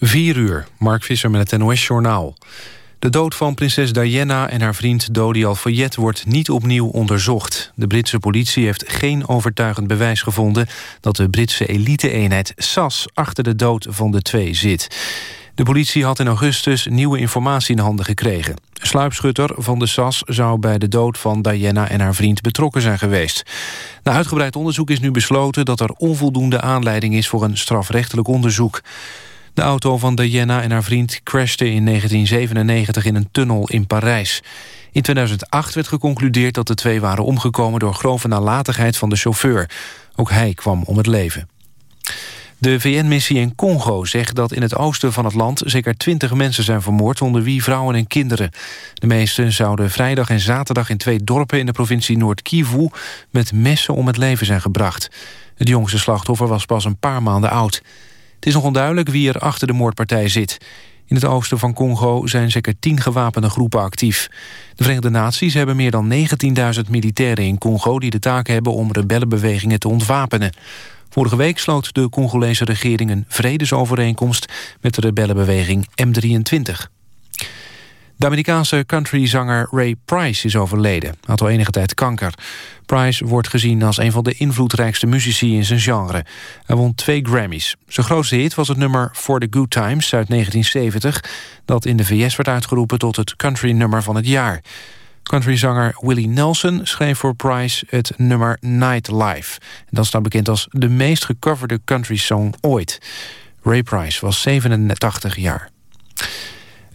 4 uur, Mark Visser met het NOS-journaal. De dood van prinses Diana en haar vriend Dodi Al-Fayed wordt niet opnieuw onderzocht. De Britse politie heeft geen overtuigend bewijs gevonden... dat de Britse elite-eenheid SAS achter de dood van de twee zit. De politie had in augustus nieuwe informatie in handen gekregen. Een sluipschutter van de SAS zou bij de dood van Diana en haar vriend betrokken zijn geweest. Na uitgebreid onderzoek is nu besloten dat er onvoldoende aanleiding is voor een strafrechtelijk onderzoek. De auto van Diana en haar vriend crashte in 1997 in een tunnel in Parijs. In 2008 werd geconcludeerd dat de twee waren omgekomen... door grove nalatigheid van de chauffeur. Ook hij kwam om het leven. De VN-missie in Congo zegt dat in het oosten van het land... zeker twintig mensen zijn vermoord, onder wie vrouwen en kinderen. De meesten zouden vrijdag en zaterdag in twee dorpen... in de provincie Noord-Kivu met messen om het leven zijn gebracht. Het jongste slachtoffer was pas een paar maanden oud. Het is nog onduidelijk wie er achter de moordpartij zit. In het oosten van Congo zijn zeker tien gewapende groepen actief. De Verenigde Naties hebben meer dan 19.000 militairen in Congo... die de taak hebben om rebellenbewegingen te ontwapenen. Vorige week sloot de Congolese regering een vredesovereenkomst... met de rebellenbeweging M23. De Amerikaanse countryzanger Ray Price is overleden. Had al enige tijd kanker. Price wordt gezien als een van de invloedrijkste muzici in zijn genre. Hij won twee Grammys. Zijn grootste hit was het nummer For the Good Times uit 1970... dat in de VS werd uitgeroepen tot het countrynummer van het jaar. Countryzanger Willie Nelson schreef voor Price het nummer Nightlife. Dat staat bekend als de meest gecoverde country song ooit. Ray Price was 87 jaar.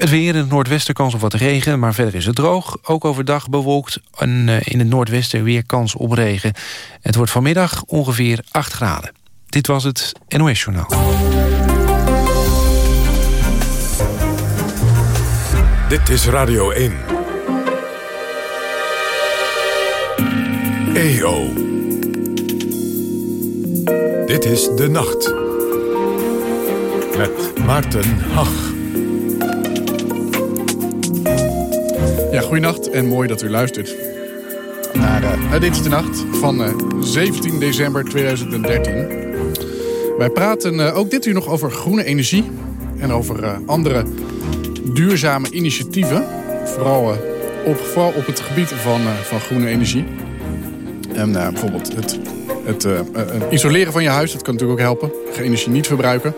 Het weer in het noordwesten kans op wat regen, maar verder is het droog. Ook overdag bewolkt en eh, in het noordwesten weer kans op regen. Het wordt vanmiddag ongeveer 8 graden. Dit was het NOS Journaal. Dit is Radio 1. EO. Dit is De Nacht. Met Maarten Hach. Ja, goeienacht en mooi dat u luistert naar, uh, Dit is de Nacht van uh, eh, 17 december 2013. Wij praten uh, ook dit uur nog over groene energie en over andere duurzame initiatieven. Vooral, op, vooral op het gebied van, van groene energie. En bijvoorbeeld het het isoleren van je huis, dat kan natuurlijk ook helpen. Geen energie niet verbruiken.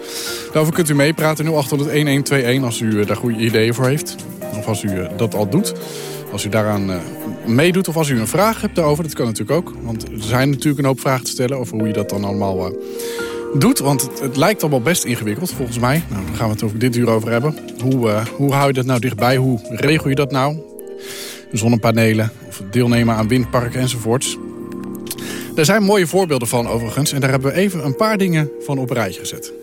Daarover kunt u meepraten 0800-1121 als u daar goede ideeën voor heeft. Of als u eh, dat al doet. Als u daaraan uh, meedoet of als u een vraag hebt daarover, dat kan natuurlijk ook. Want er zijn natuurlijk een hoop vragen te stellen over hoe je dat dan allemaal uh, doet. Want het, het, lijkt allemaal best ingewikkeld volgens mij. Nou, daar gaan we het over dit uur over hebben. Hoe, hoe hou je dat nou dichtbij? Hoe regel je dat nou? Zonnepanelen of deelnemen aan windparken enzovoorts. Er zijn mooie voorbeelden van overigens. En daar hebben we even een paar dingen van op een rijtje gezet.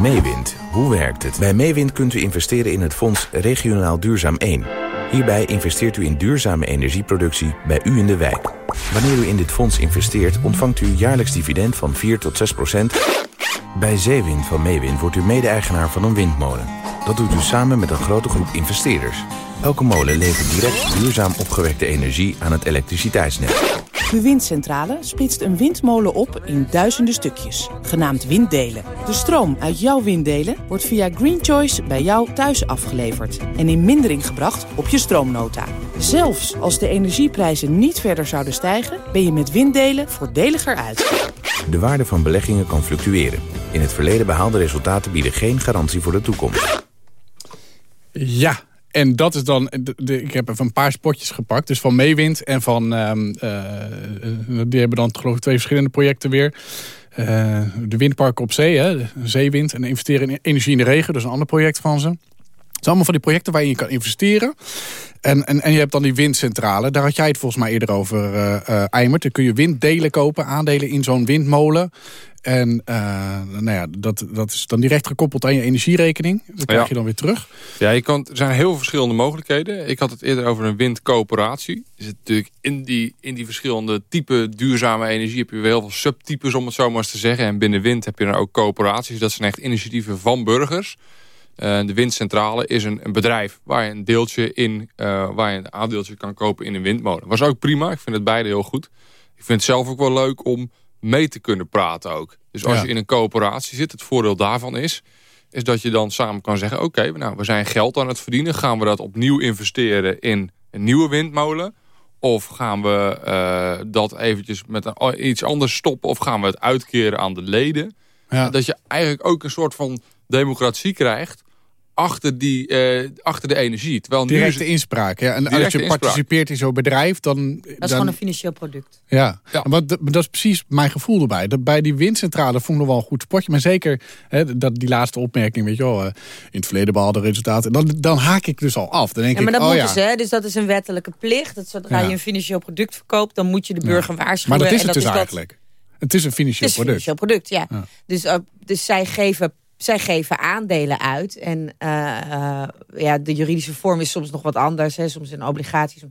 Meewind. Hoe werkt het? Bij Meewind kunt u investeren in het fonds Regionaal Duurzaam 1. Hierbij investeert u in duurzame energieproductie bij u in de wijk. Wanneer u in dit fonds investeert, ontvangt u jaarlijks dividend van 4 tot 6 procent. Bij Zeewind van Meewind wordt u mede-eigenaar van een windmolen. Dat doet u samen met een grote groep investeerders. Elke molen levert direct duurzaam opgewekte energie aan het elektriciteitsnet. De windcentrale splitst een windmolen op in duizenden stukjes, genaamd winddelen. De stroom uit jouw winddelen wordt via Green Choice bij jou thuis afgeleverd... en in mindering gebracht op je stroomnota. Zelfs als de energieprijzen niet verder zouden stijgen... ben je met winddelen voordeliger uit. De waarde van beleggingen kan fluctueren. In het verleden behaalde resultaten bieden geen garantie voor de toekomst. Ja, en dat is dan, de, ik heb even een paar spotjes gepakt. Dus van Meewind en van, um, die hebben dan geloof ik twee verschillende projecten weer. Uh, de windparken op zee, hè, zeewind en investeren in energie in de regen. Is een ander project van ze. Het zijn allemaal van die projecten waar je kan investeren. En, en, en je hebt dan die windcentrale. Daar had jij het volgens mij eerder over, uh, uh, Eimert. Dan kun je winddelen kopen, aandelen in zo'n windmolen. En uh, nou ja, dat, dat is dan direct gekoppeld aan je energierekening. Dat krijg je dan weer terug. Ja, je kan, er zijn heel veel verschillende mogelijkheden. Ik had het eerder over een windcoöperatie. Is het natuurlijk in die, in die verschillende type duurzame energie... heb je wel heel veel subtypes, om het zo maar eens te zeggen. En binnen wind heb je dan ook coöperaties. Dat zijn echt initiatieven van burgers. Uh, de windcentrale is een, een, bedrijf waar je een deeltje in, uh, waar je een aandeeltje kan kopen in een windmolen. Was ook prima. Ik vind het beide heel goed. Ik vind het zelf ook wel leuk om mee te kunnen praten ook. Dus als Ja. je in een coöperatie zit, het voordeel daarvan is... is dat je dan samen kan zeggen... oké, nou, we zijn geld aan het verdienen. Gaan we dat opnieuw investeren in een nieuwe windmolen? Of gaan we eh, dat eventjes met een, iets anders stoppen? Of gaan we het uitkeren aan de leden? Ja. Dat je eigenlijk ook een soort van democratie krijgt... achter, die, eh, achter de energie. Terwijl nu is Directe het, inspraak. Ja. En als je inspraak. participeert in zo'n bedrijf, dan... Dat is dan, gewoon een financieel product. Ja, Ja. Maar dat, is precies mijn gevoel erbij. Dat bij die windcentrale vond ik nog wel een goed spotje. Maar zeker hè, dat, die laatste opmerking, weet je wel... eh, in het verleden behaalde resultaten. Dan, dan haak ik dus al af. Dan denk Ja, maar ik, dat oh moeten ja. ze, hè? dus dat is een wettelijke plicht. Dat zodra Ja. je een financieel product verkoopt, dan moet je de burger waarschuwen. Maar dat is en het dus dat, eigenlijk. Het is een Het financieel is een product. financieel product, ja. Ja. Dus, uh, dus zij, geven, zij geven aandelen uit. En uh, uh, ja, de juridische vorm is soms nog wat anders. Hè, soms een obligatie.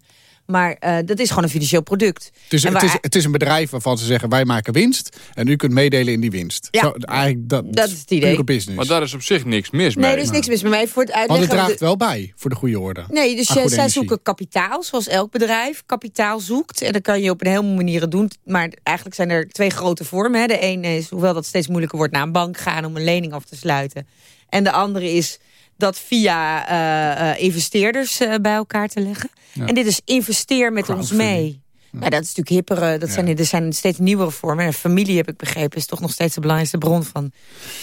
Maar uh, dat is gewoon een financieel product. Dus het, is, het is een bedrijf waarvan ze zeggen... wij maken winst en u kunt meedelen in die winst. Ja. Zo, eigenlijk dat, Dat is het idee. Pure business. maar daar is op zich niks mis mee. Nee, er is niks mis met mij. Voor het Want uitleggen... het draagt wel bij voor de goede orde. Nee, dus zij, energie. zoeken kapitaal, zoals elk bedrijf kapitaal zoekt. En dat kan je op een heleboel manieren doen. Maar eigenlijk zijn er twee grote vormen. Hè. De ene is, hoewel dat steeds moeilijker wordt, naar een bank gaan om een lening af te sluiten. En de andere is dat via eh, eh, investeerders eh, bij elkaar te leggen. En dit is investeer met ons mee. Nou, dat is natuurlijk hippere, dat zijn, er zijn steeds nieuwere vormen. En familie, heb ik begrepen, is toch nog steeds de belangrijkste bron van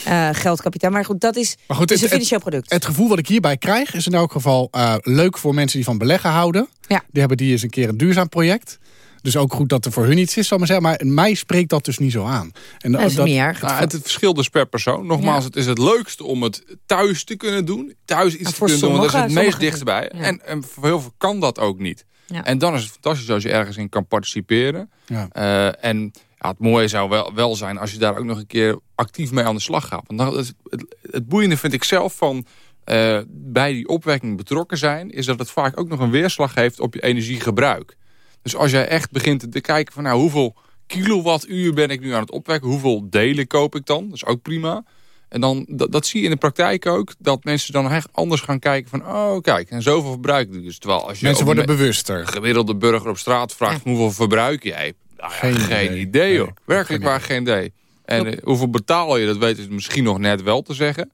eh, geldkapitaal. Maar goed, dat is, Maar goed, is het- een financieel product. Het gevoel wat ik hierbij krijg is in elk geval eh, leuk voor mensen die van beleggen houden. Ja. Die hebben die eens een keer een duurzaam project. Dus ook goed dat er voor hun iets is, zal ik maar zeggen. Maar mij spreekt dat dus niet zo aan. En dat is niet erg. Nou, het, het verschilt dus per persoon. Nogmaals, Ja. het is het leukste om het thuis te kunnen doen. Thuis iets te kunnen doen, want dat is het meest ja. En, en voor heel veel kan dat ook niet. Ja. En dan is het fantastisch als je ergens in kan participeren. Ja. Eh, en ja, het mooie zou wel, wel zijn als je daar ook nog een keer actief mee aan de slag gaat. Want dan is het, het, het boeiende vind ik zelf van eh, bij die opwekking betrokken zijn... is dat het vaak ook nog een weerslag heeft op je energiegebruik. Dus als jij echt begint te kijken van nou, hoeveel kilowattuur ben ik nu aan het opwekken... hoeveel delen koop ik dan? Dat is ook prima. En dan, dat, dat zie je in de praktijk ook, dat mensen dan echt anders gaan kijken van... oh kijk, en zoveel verbruik ik dus. Terwijl als je Mensen worden me- bewuster. een gemiddelde burger op straat vraagt hoeveel verbruik jij? Nou ja, Geen geen, idee. idee, hoor. Werkelijk geen waar geen idee. En eh, hoeveel betaal je, dat weten ze misschien nog net wel te zeggen.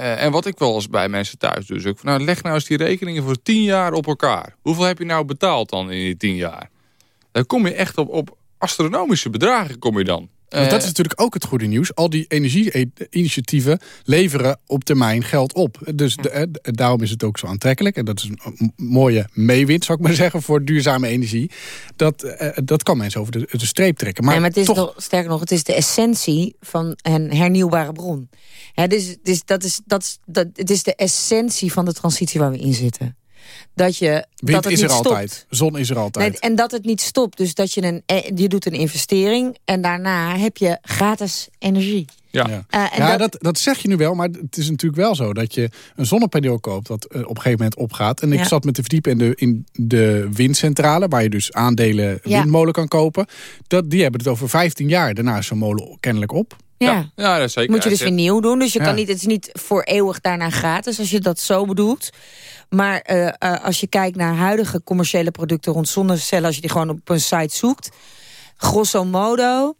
Eh, en wat ik wel eens bij mensen thuis doe, is ook van, nou, leg nou eens die rekeningen voor 10 jaar op elkaar. Hoeveel heb je nou betaald dan in die 10 jaar? Dan kom je echt op, op astronomische bedragen kom je dan. Want Eh, dat is natuurlijk ook het goede nieuws. Al die energie-initiatieven leveren op termijn geld op. Dus de- eh, daarom is het ook zo aantrekkelijk. En dat is een mooie meewind, zou ik maar zeggen, voor duurzame energie. Dat, eh, dat kan mensen over de, de streep trekken. Maar, Maar, nee, maar het is toch, nog, sterker nog, het is de essentie van een hernieuwbare bron. Hè, dus, dus dat is, dat, is- dat, het is de essentie van de transitie waar we in zitten. Dat je wind dat het is er niet altijd. stopt. Zon is er altijd. Nee, en dat het niet stopt. Dus dat je een, eh, je doet een investering en daarna heb je gratis energie. ja. Ja, Eh, en ja dat- dat, dat zeg je nu wel, maar het is natuurlijk wel zo... dat je een zonnepaneel koopt dat eh, op een gegeven moment opgaat. En ik Ja. zat met te verdiepen in de, in de windcentrale... waar je dus aandelen Ja. windmolen kan kopen. Dat, die hebben het over 15 jaar. Daarna is zo'n molen kennelijk op. Ja. Ja, dat is zeker. Moet je dus weer nieuw doen. Dus je Ja. kan niet, het is niet voor eeuwig daarna gratis als je dat zo bedoelt. Maar eh, eh, als je kijkt naar huidige commerciële producten rond zonnecellen... als je die gewoon op een site zoekt... grosso modo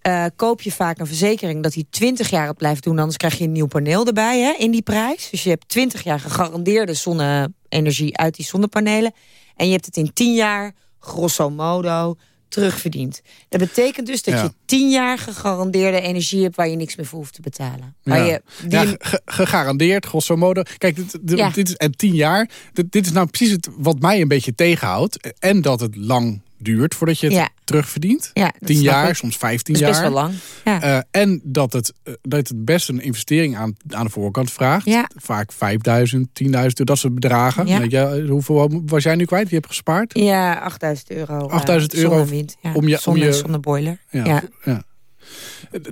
eh, koop je vaak een verzekering dat hij 20 jaar het blijft doen... anders krijg je een nieuw paneel erbij hè, in die prijs. Dus je hebt 20 jaar gegarandeerde zonne-energie uit die zonnepanelen. En je hebt het in 10 jaar, grosso modo, terugverdiend. Dat betekent dus dat Ja. je 10 jaar gegarandeerde energie hebt... waar je niks meer voor hoeft te betalen. Waar Ja. je die Ja, ge- gegarandeerd, grosso modo. Kijk, dit, dit is, en tien jaar, dit, dit is nou precies het, wat mij een beetje tegenhoudt. En dat het lang duurt voordat je het Ja. terugverdient. Ja, Tien jaar, soms vijftien dat is jaar. best wel lang. Ja. Eh, en dat het, eh, dat het best een investering aan, aan de voorkant vraagt. Ja. Vaak 5000, 10.000, dat soort bedragen. Ja. Weet je, eh, hoeveel was jij nu kwijt? Je hebt gespaard? ja, 8000 euro. 8000 eh, euro om je- om Zonne- je- Zonneboiler. Ja. Ja. ja.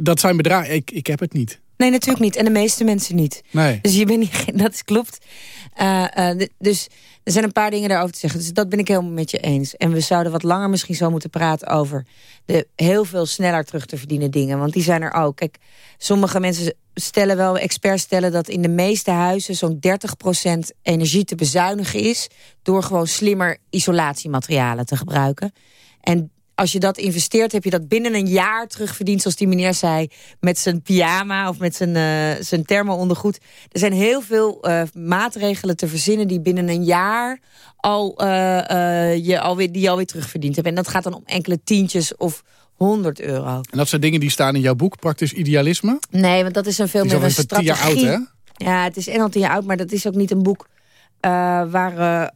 Dat zijn bedragen. Ik, ik heb het niet. Nee, natuurlijk niet. En de meeste mensen niet. Nee. Dus je bent niet, dat is klopt. Eh, eh, dus er zijn een paar dingen daarover te zeggen. Dus dat ben ik helemaal met je eens. En we zouden wat langer misschien zo moeten praten over de heel veel sneller terug te verdienen dingen. Want die zijn er ook. Kijk, sommige mensen stellen wel, experts stellen dat in de meeste huizen zo'n 30% energie te bezuinigen is. Door gewoon slimmer isolatiematerialen te gebruiken. En als je dat investeert, heb je dat binnen een jaar terugverdiend. Zoals die meneer zei, met zijn pyjama of met zijn, uh, zijn thermo-ondergoed. Er zijn heel veel uh, maatregelen te verzinnen die binnen een jaar al, uh, je alweer, die je alweer terugverdiend hebt. En dat gaat dan om enkele tientjes of 100 euro. En dat zijn dingen die staan in jouw boek, Praktisch Idealisme? Nee, want dat is een veel meer een strategie. jaar oud, hè? Ja, het is en al tien jaar oud, maar dat is ook niet een boek waar uh,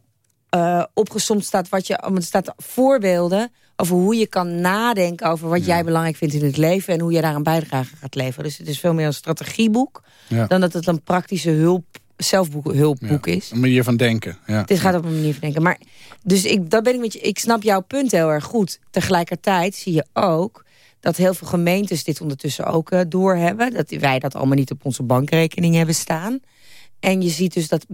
opgesomd staat wat je, het staat voorbeelden over hoe je kan nadenken over wat jij belangrijk vindt in het leven en hoe je daar een bijdrage gaat leveren. Dus het is veel meer een strategieboek dan dat het een praktische hulp, zelfhulpboek is. Een manier van denken. Ja. Dit gaat op een manier van denken. Maar dus ik, dat ben ik met je. Ik snap jouw punt heel erg goed. Tegelijkertijd zie je ook dat heel veel gemeentes dit ondertussen ook uh, doorhebben. Dat wij dat allemaal niet op onze bankrekening hebben staan. En je ziet dus dat...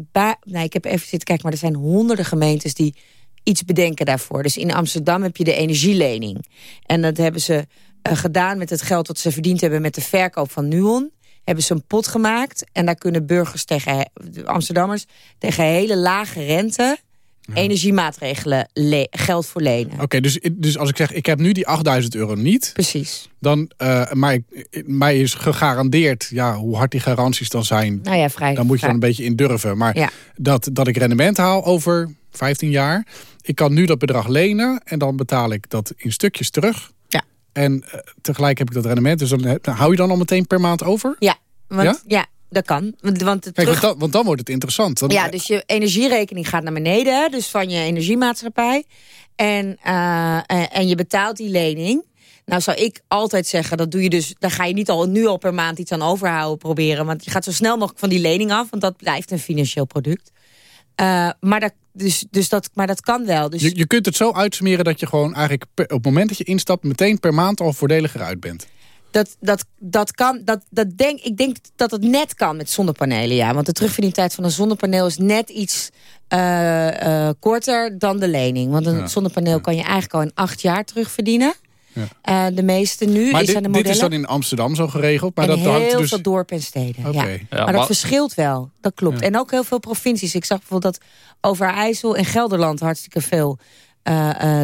Nou, ik heb even zitten kijken, maar er zijn honderden gemeentes... die iets bedenken daarvoor. Dus in Amsterdam heb je de energielening. En dat hebben ze uh, gedaan met het geld dat ze verdiend hebben... met de verkoop van Nuon. Hebben ze een pot gemaakt. En daar kunnen burgers tegen... Amsterdammers tegen hele lage rente energiemaatregelen geld voor lenen. Oké, dus, dus als ik zeg, ik heb nu die 8000 euro niet. Precies. Dan, uh, maar mij is gegarandeerd, ja, hoe hard die garanties dan zijn. Nou ja, vrij. Dan moet je dan een beetje in durven. Maar dat, dat ik rendement haal over 15 jaar. Ik kan nu dat bedrag lenen en dan betaal ik dat in stukjes terug. Ja. En uh, tegelijk heb ik dat rendement. Dus dan, dan, hou je dan al meteen per maand over? Ja, want, ja? ja dat kan. Want, want, terug... want, dan, want, dan, wordt het interessant. Ja, dus je energierekening gaat naar beneden. Dus van je energiemaatschappij. En, uh, en je betaalt die lening. Nou zou ik altijd zeggen, dat doe je dus, daar ga je niet al nu al per maand iets aan overhouden proberen. Want je gaat zo snel mogelijk van die lening af, want dat blijft een financieel product. Uh, maar, dat, dus, dus dat, maar dat kan wel. Dus... Je, je kunt het zo uitsmeren dat je gewoon eigenlijk op het moment dat je instapt... meteen per maand al voordeliger uit bent. Dat, dat, dat kan, dat, dat denk, ik denk dat het net kan met zonnepanelen, ja. Want de terugverdientijd van een zonnepaneel is net iets uh, uh, korter dan de lening. Want een zonnepaneel kan je eigenlijk al in acht jaar terugverdienen. Ja. Uh, de meeste nu maar is dit, aan de modellen. dit is dan in Amsterdam zo geregeld? Maar en dat heel dus... veel dorpen en steden, okay. ja. ja. Maar dat verschilt wel, dat klopt. En ook heel veel provincies. Ik zag bijvoorbeeld dat Overijssel en Gelderland hartstikke veel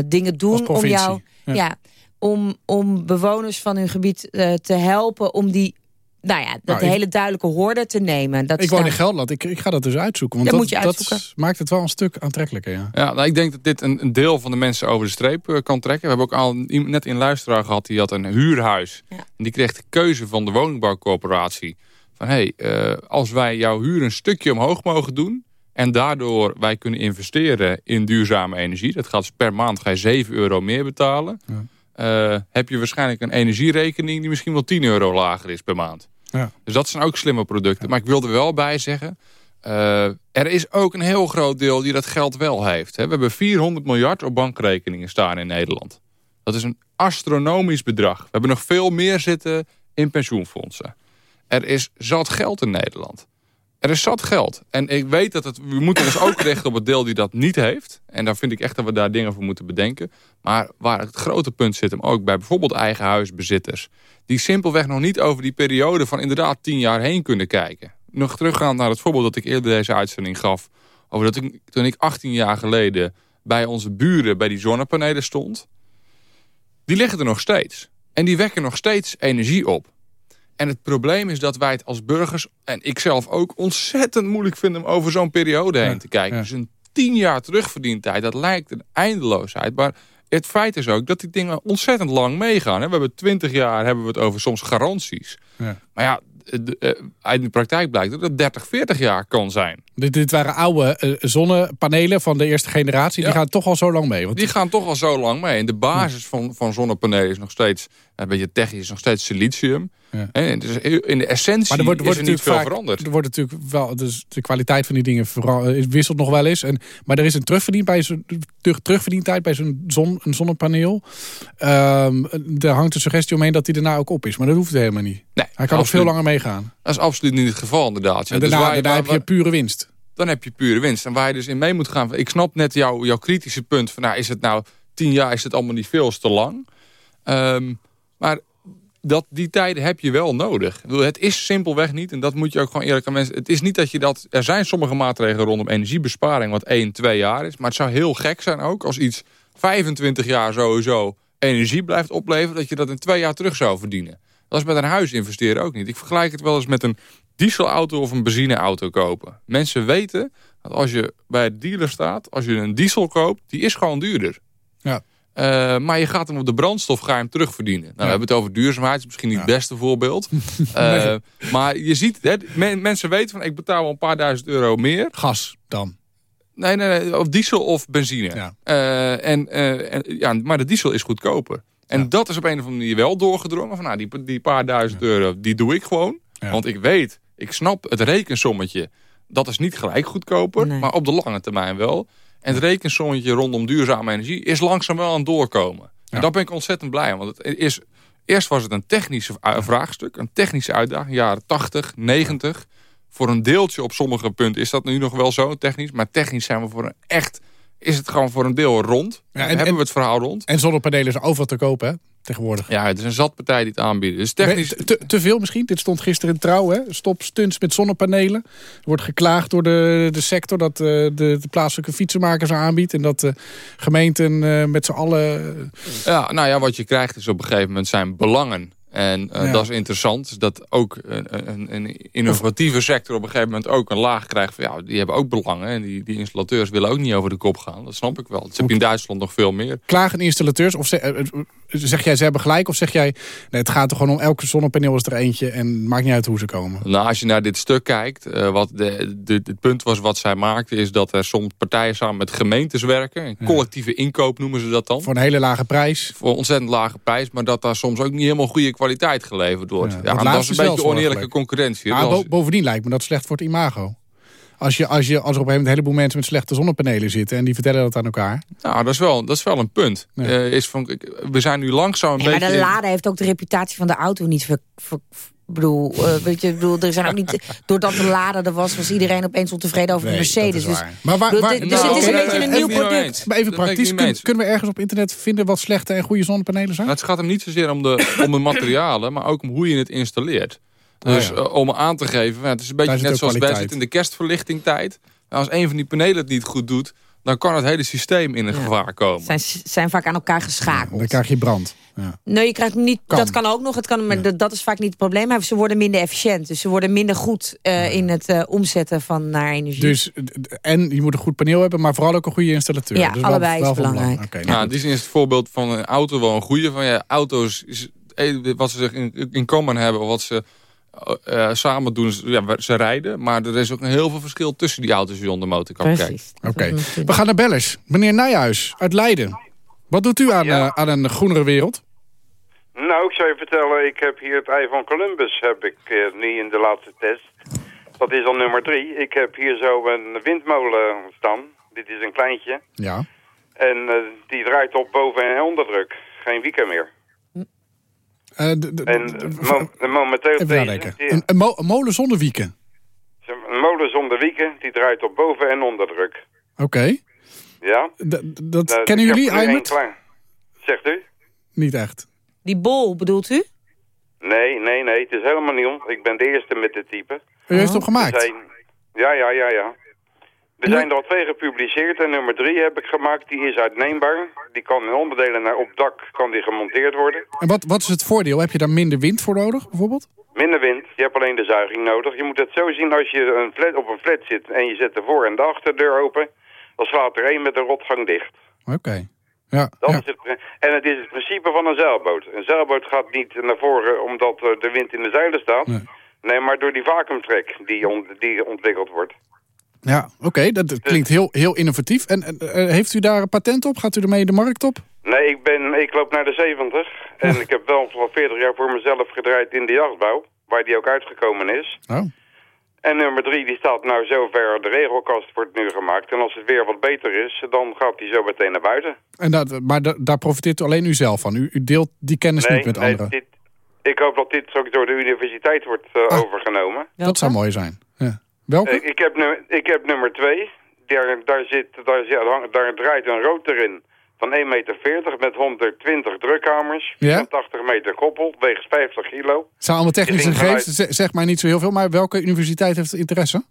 dingen doen om jou... ja om, om bewoners van hun gebied uh, te helpen om die nou ja, dat nou, hele duidelijke hoorde te nemen. Dat ik woon in Gelderland, ik, ik ga dat dus uitzoeken. Want dat, moet je uitzoeken. dat maakt het wel een stuk aantrekkelijker. Ja, ja nou, ik denk dat dit een, een, deel van de mensen over de streep uh, kan trekken. We hebben ook al net in luisteraar gehad, die had een huurhuis. Ja. En die kreeg de keuze van de woningbouwcorporatie. Van hé, hey, uh, als wij jouw huur een stukje omhoog mogen doen... en daardoor wij kunnen investeren in duurzame energie... dat gaat dus per maand ga je 7 euro meer betalen... Ja uh, heb je waarschijnlijk een energierekening die misschien wel 10 euro lager is per maand. Ja. Dus dat zijn ook slimme producten. Maar ik wil er wel bij zeggen, uh, er is ook een heel groot deel die dat geld wel heeft. We hebben 400 miljard op bankrekeningen staan in Nederland. Dat is een astronomisch bedrag. We hebben nog veel meer zitten in pensioenfondsen. Er is zat geld in Nederland. Er is zat geld. En ik weet dat het, we moeten ons ook richten op het deel die dat niet heeft. En daar vind ik echt dat we daar dingen voor moeten bedenken. Maar waar het grote punt zit hem ook bij bijvoorbeeld eigen huisbezitters. Die simpelweg nog niet over die periode van inderdaad tien jaar heen kunnen kijken. Nog teruggaan naar het voorbeeld dat ik eerder deze uitzending gaf. Over dat ik, toen ik 18 jaar geleden bij onze buren bij die zonnepanelen stond. Die liggen er nog steeds. En die wekken nog steeds energie op. En het probleem is dat wij het als burgers, en ik zelf ook... ontzettend moeilijk vinden om over zo'n periode heen te kijken. Dus een tien jaar terugverdientijd, dat lijkt een eindeloosheid. Maar het feit is ook dat die dingen ontzettend lang meegaan. We hebben twintig jaar hebben we het over soms garanties. Ja. Maar ja, eh, uit de praktijk blijkt dat het 30, 40 jaar kan zijn. Dit, dit waren oude uh, zonnepanelen van de eerste generatie. Die gaan toch al zo lang mee. Want... Die gaan toch al zo lang mee. En de basis van, van zonnepanelen is nog steeds, een beetje technisch, nog steeds silicium. Ja. En dus in de essentie maar er wordt, wordt is er niet veel vaak, veranderd. Er wordt natuurlijk wel, dus de kwaliteit van die dingen eh, wisselt nog wel eens. En, maar er is een terugverdien bij terugverdientijd bij zo'n zon, een zonnepaneel. Um, er hangt een suggestie omheen dat die daarna ook op is. Maar dat hoeft helemaal niet. Nee, Hij kan nog veel langer meegaan. Dat is absoluut niet het geval inderdaad. En daarna, dus heb je pure winst. Dan heb je pure winst. En waar je dus in mee moet gaan. Ik snap net jouw, kritische punt. Van, nou, is het nou tien jaar, is het allemaal niet veel te lang? Um, maar dat, die tijden heb je wel nodig. Het is simpelweg niet, en dat moet je ook gewoon eerlijk aan mensen... het is niet dat je dat... Er zijn sommige maatregelen rondom energiebesparing... wat 1, 2 jaar is. Maar het zou heel gek zijn ook als iets 25 jaar sowieso energie blijft opleveren... dat je dat in twee jaar terug zou verdienen. Dat is met een huis investeren ook niet. Ik vergelijk het wel eens met een dieselauto of een benzineauto kopen. Mensen weten dat als je bij de dealer staat... als je een diesel koopt, die is gewoon duurder. Ja. Uh, maar je gaat hem op de brandstof ga je hem terugverdienen. Nou, ja. we hebben het over duurzaamheid, is misschien niet het beste voorbeeld. Uh, maar je ziet, hè, men, mensen weten van ik betaal wel een paar duizend euro meer. Gas dan? Nee, nee, nee of diesel of benzine. Ja. Uh, en, en, ja, maar de diesel is goedkoper. En dat is op een of andere manier wel doorgedrongen. Van, nou, die, die paar duizend euro, die doe ik gewoon. Want ik weet, ik snap het rekensommetje. Dat is niet gelijk goedkoper, nee. maar op de lange termijn wel. En het rekensommetje rondom duurzame energie is langzaam wel aan het doorkomen. Ja. En daar ben ik ontzettend blij om. Want het is, eerst was het een technisch vraagstuk, een technische uitdaging, jaren 80, 90. Voor een deeltje op sommige punten is dat nu nog wel zo technisch. Maar technisch zijn we voor een echt, is het gewoon voor een deel rond. Ja, en, hebben en, we het verhaal rond. En zonnepanelen zijn overal te kopen, hè? Tegenwoordig. Ja, het is een zatpartij die het aanbieden. Dus technisch... Te, te, veel misschien? Dit stond gisteren in Trouw, hè? Stop stunts met zonnepanelen. Er wordt geklaagd door de, de sector dat uh, de, de plaatselijke fietsenmakers aanbiedt. En dat de gemeenten uh, met z'n allen... Ja, nou ja, wat je krijgt is op een gegeven moment zijn belangen. En uh, ja. dat is interessant, dat ook een, een, een, innovatieve sector op een gegeven moment ook een laag krijgt. Van, ja, die hebben ook belangen en die, die installateurs willen ook niet over de kop gaan. Dat snap ik wel. Dat heb je in Duitsland nog veel meer. Klagen installateurs, of zeg, zeg jij ze hebben gelijk of zeg jij nee, het gaat er gewoon om elke zonnepaneel is er eentje en het maakt niet uit hoe ze komen? Nou, als je naar dit stuk kijkt, uh, wat de, de, het punt was wat zij maakte is dat er soms partijen samen met gemeentes werken. Een collectieve inkoop noemen ze dat dan. Voor een hele lage prijs. Voor een ontzettend lage prijs, maar dat daar soms ook niet helemaal goede kwaliteit geleverd wordt. Ja, ja, dat is een beetje oneerlijke concurrentie. Ah, bo bovendien lijkt me dat slecht voor het imago. Als, je, als, je, als er op een gegeven moment een heleboel mensen met slechte zonnepanelen zitten... en die vertellen dat aan elkaar. Nou, dat is wel, dat is wel een punt. Ja. Uh, is van, we zijn nu langzaam een nee, beetje... Maar de lader heeft ook de reputatie van de auto niet ver, ver, bedoel, uh, weet je, bedoel, er zijn ook niet, doordat de lader er was, was iedereen opeens ontevreden over nee, de Mercedes. Dus, maar waar, waar, dus het is een beetje een nieuw product. Maar even praktisch, kun, kunnen we ergens op internet vinden wat slechte en goede zonnepanelen zijn? Nou, het gaat hem niet zozeer om de, om de materialen, maar ook om hoe je het installeert. Dus oh ja. uh, om aan te geven, het is een beetje net zoals wij zitten in de kerstverlichting tijd. Als een van die panelen het niet goed doet, dan kan het hele systeem in een ja. gevaar komen. Zijn, zijn vaak aan elkaar geschakeld. Ja, dan krijg je brand. Ja. Nee, je krijgt niet, kan. dat kan ook nog. Het kan, maar ja. dat is vaak niet het probleem. Maar ze worden minder efficiënt. Dus ze worden minder goed uh, in het uh, omzetten van naar energie. Dus, en je moet een goed paneel hebben, maar vooral ook een goede installateur. Ja, dus allebei wel, is wel belangrijk. Okay, nou, die is het voorbeeld van een auto wel een goede. Van ja, auto's, is, wat ze in, in common hebben, wat ze uh, samen doen, ja, ze rijden. Maar er is ook heel veel verschil tussen die auto's die je onder de motor kan kijken. Oké, okay. we gaan naar bellers. Meneer Nijhuis uit Leiden. Wat doet u aan, ja. uh, aan een groenere wereld? Nou, ik zou je vertellen, ik heb hier het ei van Columbus, heb ik uh, nu in de laatste test. Dat is al nummer drie. Ik heb hier zo een windmolen staan. Dit is een kleintje. Ja. En die draait op boven- en onderdruk. Geen wieken meer. Uh, de, en mo momenteel even een, een, mo een, molen zonder wieken? Een molen zonder wieken, die draait op boven- en onderdruk. Oké. Okay. Ja. D dat nou, kennen jullie, Eimert? Zegt u? Niet echt. Die bol, bedoelt u? Nee, nee, nee. Het is helemaal nieuw. Ik ben de eerste met dit type. U heeft hem gemaakt? Zijn... Ja, ja, ja, ja. Er zijn er al twee gepubliceerd en nummer drie heb ik gemaakt. Die is uitneembaar. Die kan in onderdelen naar op dak kan die gemonteerd worden. En wat, wat is het voordeel? Heb je daar minder wind voor nodig bijvoorbeeld? Minder wind. Je hebt alleen de zuiging nodig. Je moet het zo zien als je een flat, op een flat zit en je zet de voor- en de achterdeur open. Dan slaat er één met de rotgang dicht. Oké. Okay. Ja, dat ja. Is het, en het is het principe van een zeilboot. Een zeilboot gaat niet naar voren omdat de wind in de zeilen staat. Nee, nee maar door die vacuumtrek die, on, die ontwikkeld wordt. Ja, oké. Okay, dat, dat klinkt heel, heel innovatief. En uh, heeft u daar een patent op? Gaat u ermee de markt op? Nee, ik, ben, ik loop naar de 70. En ik heb wel voor 40 jaar voor mezelf gedraaid in de jachtbouw. Waar die ook uitgekomen is. Oh. En nummer drie, die staat nou zover, de regelkast wordt nu gemaakt. En als het weer wat beter is, dan gaat die zo meteen naar buiten. En dat, maar da, daar profiteert alleen u zelf van? U, u deelt die kennis nee, niet met nee, anderen? Dit, ik hoop dat dit ook door de universiteit wordt uh, ah, overgenomen. Dat zou mooi zijn. Welke? Ik, ik, heb, nu, ik heb nummer twee. Daar, daar, zit, daar, zit, daar draait een rotor in van 1,40 meter met 120 drukkamers. Ja? 80 meter koppel, weegt 50 kilo. Het zijn allemaal technische gegevens, zeg maar niet zo heel veel. Maar welke universiteit heeft interesse?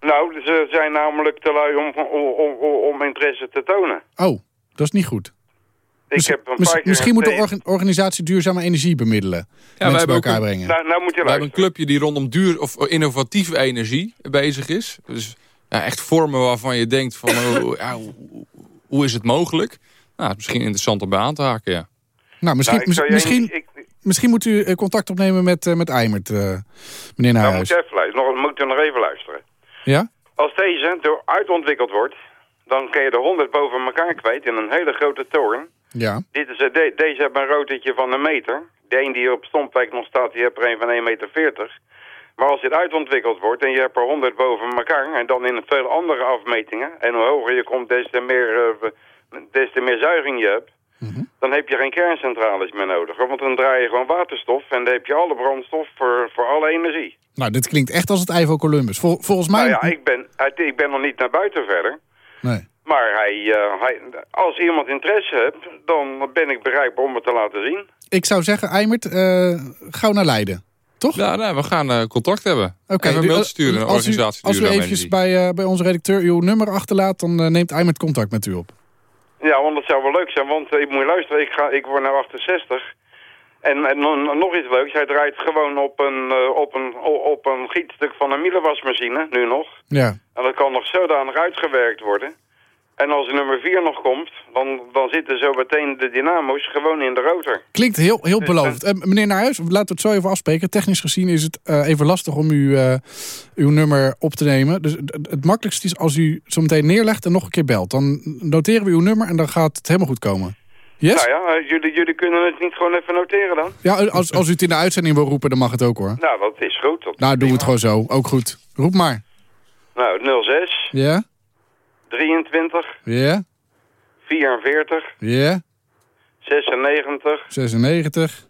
Nou, ze zijn namelijk te lui om, om, om, om interesse te tonen. Oh, dat is niet goed. Heb een misschien moet de orga- organisatie Duurzame Energie bemiddelen. wij Mensen bij hebben ook elkaar een- brengen. Nou, nou moet je We hebben een clubje die rondom duur of innovatieve energie bezig is. Dus ja, echt vormen waarvan je denkt van oh, ja, hoe, hoe is het mogelijk? Nou, het is misschien interessant om bij aan te haken, ja. Nou, misschien, Nou, misschien, ik- misschien moet u eh, contact opnemen met, eh, met Eimert, eh, meneer Nou Nijhuis. moet je even luisteren. Nog, moet je nog even luisteren. Ja? Als deze door uitontwikkeld wordt, dan kun je er honderd boven elkaar kwijt in een hele grote toren. Ja. Dit is, eh, de- deze heeft een rotertje van een meter. De een die hier op Stompwijk nog staat, die heeft er een van 1,40 meter. Maar als dit uitontwikkeld wordt en je hebt er 100 boven elkaar... en dan in veel andere afmetingen... en hoe hoger je komt, des te meer, eh, des te meer zuiging je hebt... dan heb je geen kerncentrales meer nodig. Want dan draai je gewoon waterstof... en dan heb je alle brandstof voor, voor alle energie. Nou, dit klinkt echt als het ei van Columbus. Vol- volgens mij... Nou ja, ik ben, ik ben nog niet naar buiten verder... Nee. Maar hij, eh, hij, als iemand interesse hebt, dan ben ik bereikbaar om het te laten zien. Ik zou zeggen, Eimert, eh gauw naar Leiden. Toch? Ja, nou, we gaan eh, contact hebben. Oké, Even een du- mail sturen naar de als u, organisatie als u eventjes bij, eh, bij onze redacteur uw nummer achterlaat... dan neemt Eimert contact met u op. Ja, want dat zou wel leuk zijn, want ik moet je luisteren, ik, ga, ik word nu 68. En, en nog- nog iets leuks, hij draait gewoon op een, op een, op een gietstuk van een mielenwasmachine, nu nog. Ja. En dat kan nog zodanig uitgewerkt worden. En als er nummer 4 nog komt, dan, dan zitten zo meteen de dynamo's gewoon in de rotor. Klinkt heel, heel belovend. Eh, meneer Nijhuis, laten we het zo even afspreken. Technisch gezien is het eh, even lastig om u, eh, uw nummer op te nemen. Dus het, makkelijkste is als u zo meteen neerlegt en nog een keer belt. Dan noteren we uw nummer en dan gaat het helemaal goed komen. Yes? Nou ja, eh, jullie, jullie kunnen het niet gewoon even noteren dan? Ja, als, als u het in de uitzending wil roepen, dan mag het ook hoor. Nou, dat is goed. Dat Nou, doen we het gewoon zo. Ook goed. Roep maar. Nou, 06 Ja? 23 Ja? 44 Ja? 96 96.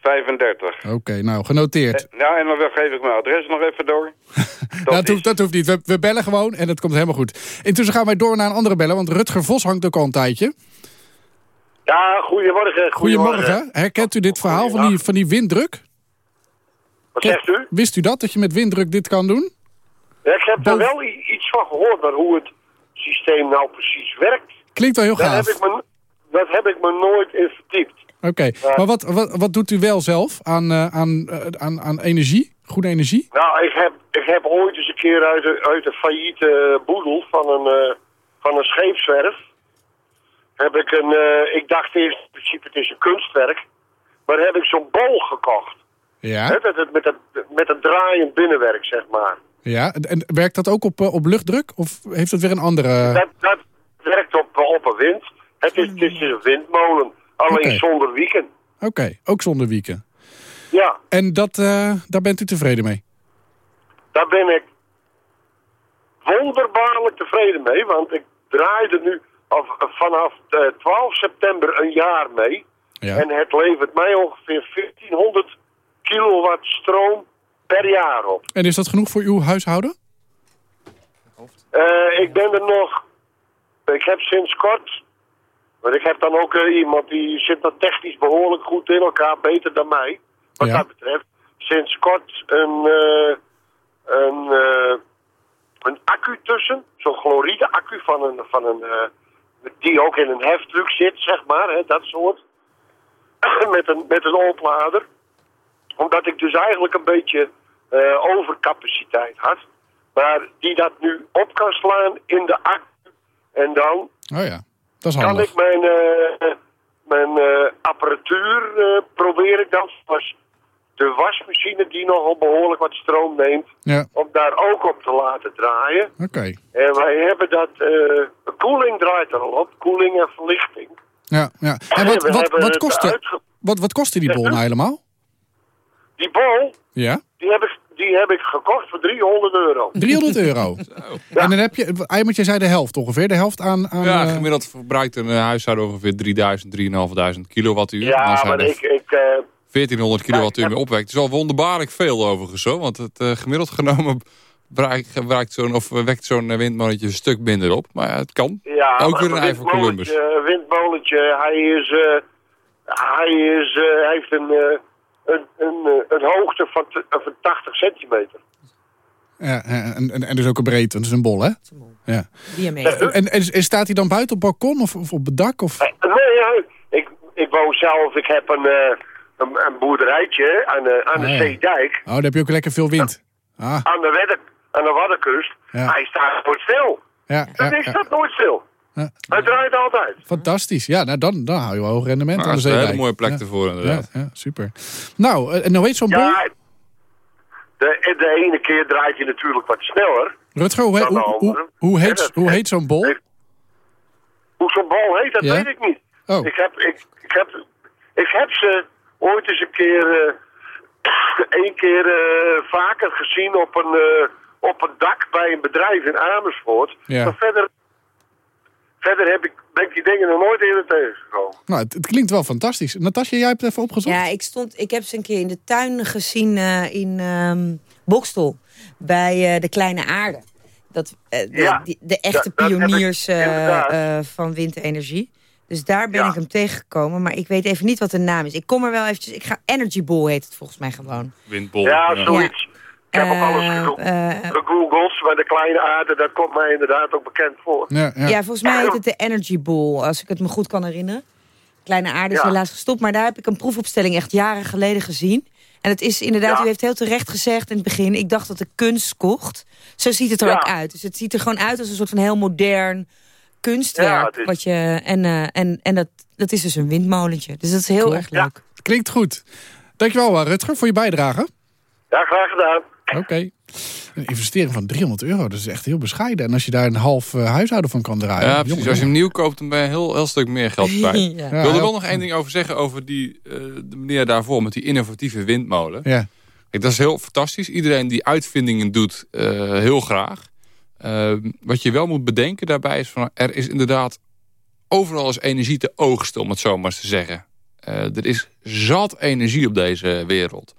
35. Oké, nou, genoteerd. Ja, en dan geef ik mijn adres nog even door. Dat Dat, is- hoeft, dat hoeft niet. We, we bellen gewoon en het komt helemaal goed. Intussen gaan wij door naar een andere bellen, want Rutger Vos hangt ook al een tijdje. Ja, goedemorgen. Goedemorgen. Herkent u dit verhaal van die, van die winddruk? Wat zegt u? Wist u dat, dat je met winddruk dit kan doen? Ja, ik heb er wel iets van gehoord, maar hoe het systeem nou precies werkt, Klinkt wel heel daar heb gaaf. ik me, dat heb ik me nooit in verdiept. Oké, maar wat, wat, wat doet u wel zelf aan, eh, aan, eh, aan, aan energie? Goede energie? Nou, ik heb, ik heb ooit eens een keer uit de, uit de failliete boedel van een, eh, van een scheepswerf... heb ik een... ik dacht eerst, in principe, het is een kunstwerk... maar heb ik zo'n bol gekocht. Ja. Met, het, met, het, met een draaiend binnenwerk, zeg maar. Ja. En werkt dat ook op, eh, op luchtdruk? Of heeft dat weer een andere... Dat, dat werkt op, op een wind. Het is, het is een windmolen, alleen zonder wieken. Oké, ook zonder wieken. Ja, En dat, eh, daar bent u tevreden mee? daar ben ik wonderbaarlijk tevreden mee. Want ik draai er nu af, vanaf eh, 12 september een jaar mee. Ja. En het levert mij ongeveer 1400 kilowatt stroom per jaar op. En is dat genoeg voor uw huishouden? Eh, ik ben er nog... Ik heb sinds kort... Maar ik heb dan ook eh, iemand die zit er technisch behoorlijk goed in elkaar, beter dan mij. Wat Ja. dat betreft. Sinds kort een, eh, een, een accu tussen. Zo'n chloride accu van een... Van een die ook in een heftruck zit, zeg maar. Hè, dat soort. met, een, met een oplader. Omdat ik dus eigenlijk een beetje overcapaciteit had. Maar die dat nu op kan slaan in de accu. En dan Oh ja, dat is kan ik mijn, eh, mijn eh, apparatuur eh, proberen dan was de wasmachine die nogal behoorlijk wat stroom neemt, Ja, om daar ook op te laten draaien. oké. En wij hebben dat, eh, de koeling draait er al op, koeling en verlichting. Ja, ja. En wat, wat, kostte, wat, wat kostte die bol nou helemaal? Die bol, Ja? Die heb, ik, die heb ik gekocht voor 300 euro. 300 euro. En dan heb je, Eimertje zei de helft ongeveer, de helft aan... aan Ja, eh, gemiddeld verbruikt een eh, huishouden ongeveer 3000, 3500 kilowattuur. Ja, maar ik, ik, eh, 1400 kilowattuur mee opwekt. Het is al wonderbaarlijk veel overigens hoor. Want het eh, gemiddeld genomen gebruikt, gebruikt zo'n, of wekt zo'n eh, windmolentje een stuk minder op. Maar ja, het kan. Ja, Ook weer een ei van Columbus. windmolentje, hij is, eh, hij is, eh, hij heeft een, eh, een, een, eh, een hoogte van, eh, van 80 centimeter. ja, en, en, en dus ook een breedte, dat is een bol, hè? Ja. Diameter. En, en, en staat hij dan buiten op het balkon of, of op het dak? Of? Eh, nee, hij- ik, woon zelf, ik heb een, eh, een, een boerderijtje aan de, aan de Ah. Zeedijk. Oh, daar heb je ook lekker veel wind. Ah, Aan de, Wedden, aan de Waddenkust. Ja. Hij staat nooit stil. ja, Dat ja, ding ja. staat nooit stil. Ja. Hij draait altijd. Fantastisch. Ja, nou dan, dan hou je wel hoog rendement Maar aan dat de is een hele mooie plek ja. ervoor Ja, inderdaad. ja, super. Nou, eh, en nou heet zo'n bol? Ja, de, de ene keer draait hij natuurlijk wat sneller. Rutger, hoe, dan de hoe, hoe, andere. hoe heet, dat- hoe heet zo'n bol? Hoe zo'n bal heet, dat Ja? weet ik niet. Oh. Ik, heb, ik, ik, heb, ik heb ze ooit eens een keer, eh één keer eh, vaker gezien op een, op een dak bij een bedrijf in Amersfoort. Ja. Maar verder, verder heb ik, ben ik die dingen nog nooit eerder tegengekomen. Nou, het, het klinkt wel fantastisch. Natasja, jij hebt het even opgezocht? Ja, ik, stond, ik heb ze een keer in de tuin gezien eh, in ehm Bokstel. Bij eh, de Kleine Aarde. Dat, eh, de, Ja. die- de echte dat pioniers eh, eh, van windenergie. Dus daar ben Ja. ik hem tegengekomen. Maar ik weet even niet wat de naam is. Ik kom er wel eventjes... Ik ga Energy Ball heet het volgens mij gewoon. Windbol. Ja, ja. zoiets. Ik heb ook alles Eh, gegoogeld. eh, gegoogeld, maar de kleine aarde, dat komt mij inderdaad ook bekend voor. Ja, ja. ja. volgens mij heet het de Energy Ball. Als ik het me goed kan herinneren. Kleine Aarde is Ja. helaas gestopt. Maar daar heb ik een proefopstelling echt jaren geleden gezien. En het is inderdaad, Ja. u heeft heel terecht gezegd in het begin... ik dacht dat de kunst kocht. Zo ziet het er Ja. ook uit. Dus het ziet er gewoon uit als een soort van heel modern kunstwerk. Ja, het is- wat je, en eh, en, en dat, dat is dus een windmolentje. Dus dat is heel Cool. erg leuk. Klinkt goed. Dankjewel, eh, Rutger, voor je bijdrage. Ja, graag gedaan. Oké. Een investering van 300 euro, dat is echt heel bescheiden. En als je daar een half eh, huishouden van kan draaien. Ja, jongen, precies. Als je hem nieuw koopt, dan ben je een heel, heel stuk meer geld kwijt. Ja. Ik Ja, er wel nog één ding over zeggen over die, eh, de meneer daarvoor met die innovatieve windmolen. Ja, Kijk, dat is heel fantastisch. Iedereen die uitvindingen doet, eh, heel graag. Eh, wat je wel moet bedenken daarbij is van er is inderdaad overal is energie te oogsten, om het zo maar eens te zeggen. Er is zat energie op deze wereld.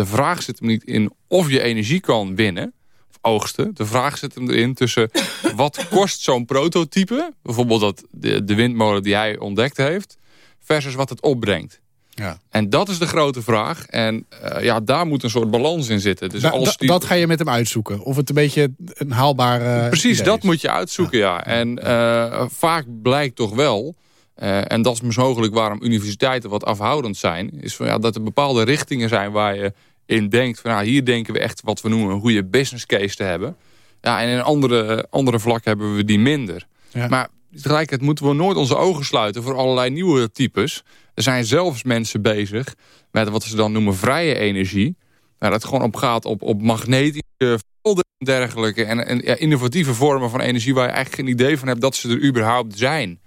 De vraag zit hem niet in of je energie kan winnen, of oogsten. De vraag zit hem erin tussen wat kost zo'n prototype, bijvoorbeeld dat de, de windmolen die hij ontdekt heeft, versus wat het opbrengt. ja. En dat is de grote vraag. En eh, ja, daar moet een soort balans in zitten. Dus Da- als die- Dat ga je met hem uitzoeken. Of het een beetje een haalbaar eh, Precies, dat is. moet je uitzoeken, ja. En eh, vaak blijkt toch wel... eh, en dat is mogelijk waarom universiteiten wat afhoudend zijn... is van, ja, dat er bepaalde richtingen zijn waar je in denkt... van nou, hier denken we echt wat we noemen een goede business case te hebben. Ja, en in andere, andere vlakken hebben we die minder. Ja. Maar tegelijkertijd moeten we nooit onze ogen sluiten... voor allerlei nieuwe types. Er zijn zelfs mensen bezig met wat ze dan noemen vrije energie... Nou, dat gewoon opgaat op, op magnetische velden en dergelijke. En, en ja, innovatieve vormen van energie waar je eigenlijk geen idee van hebt dat ze er überhaupt zijn.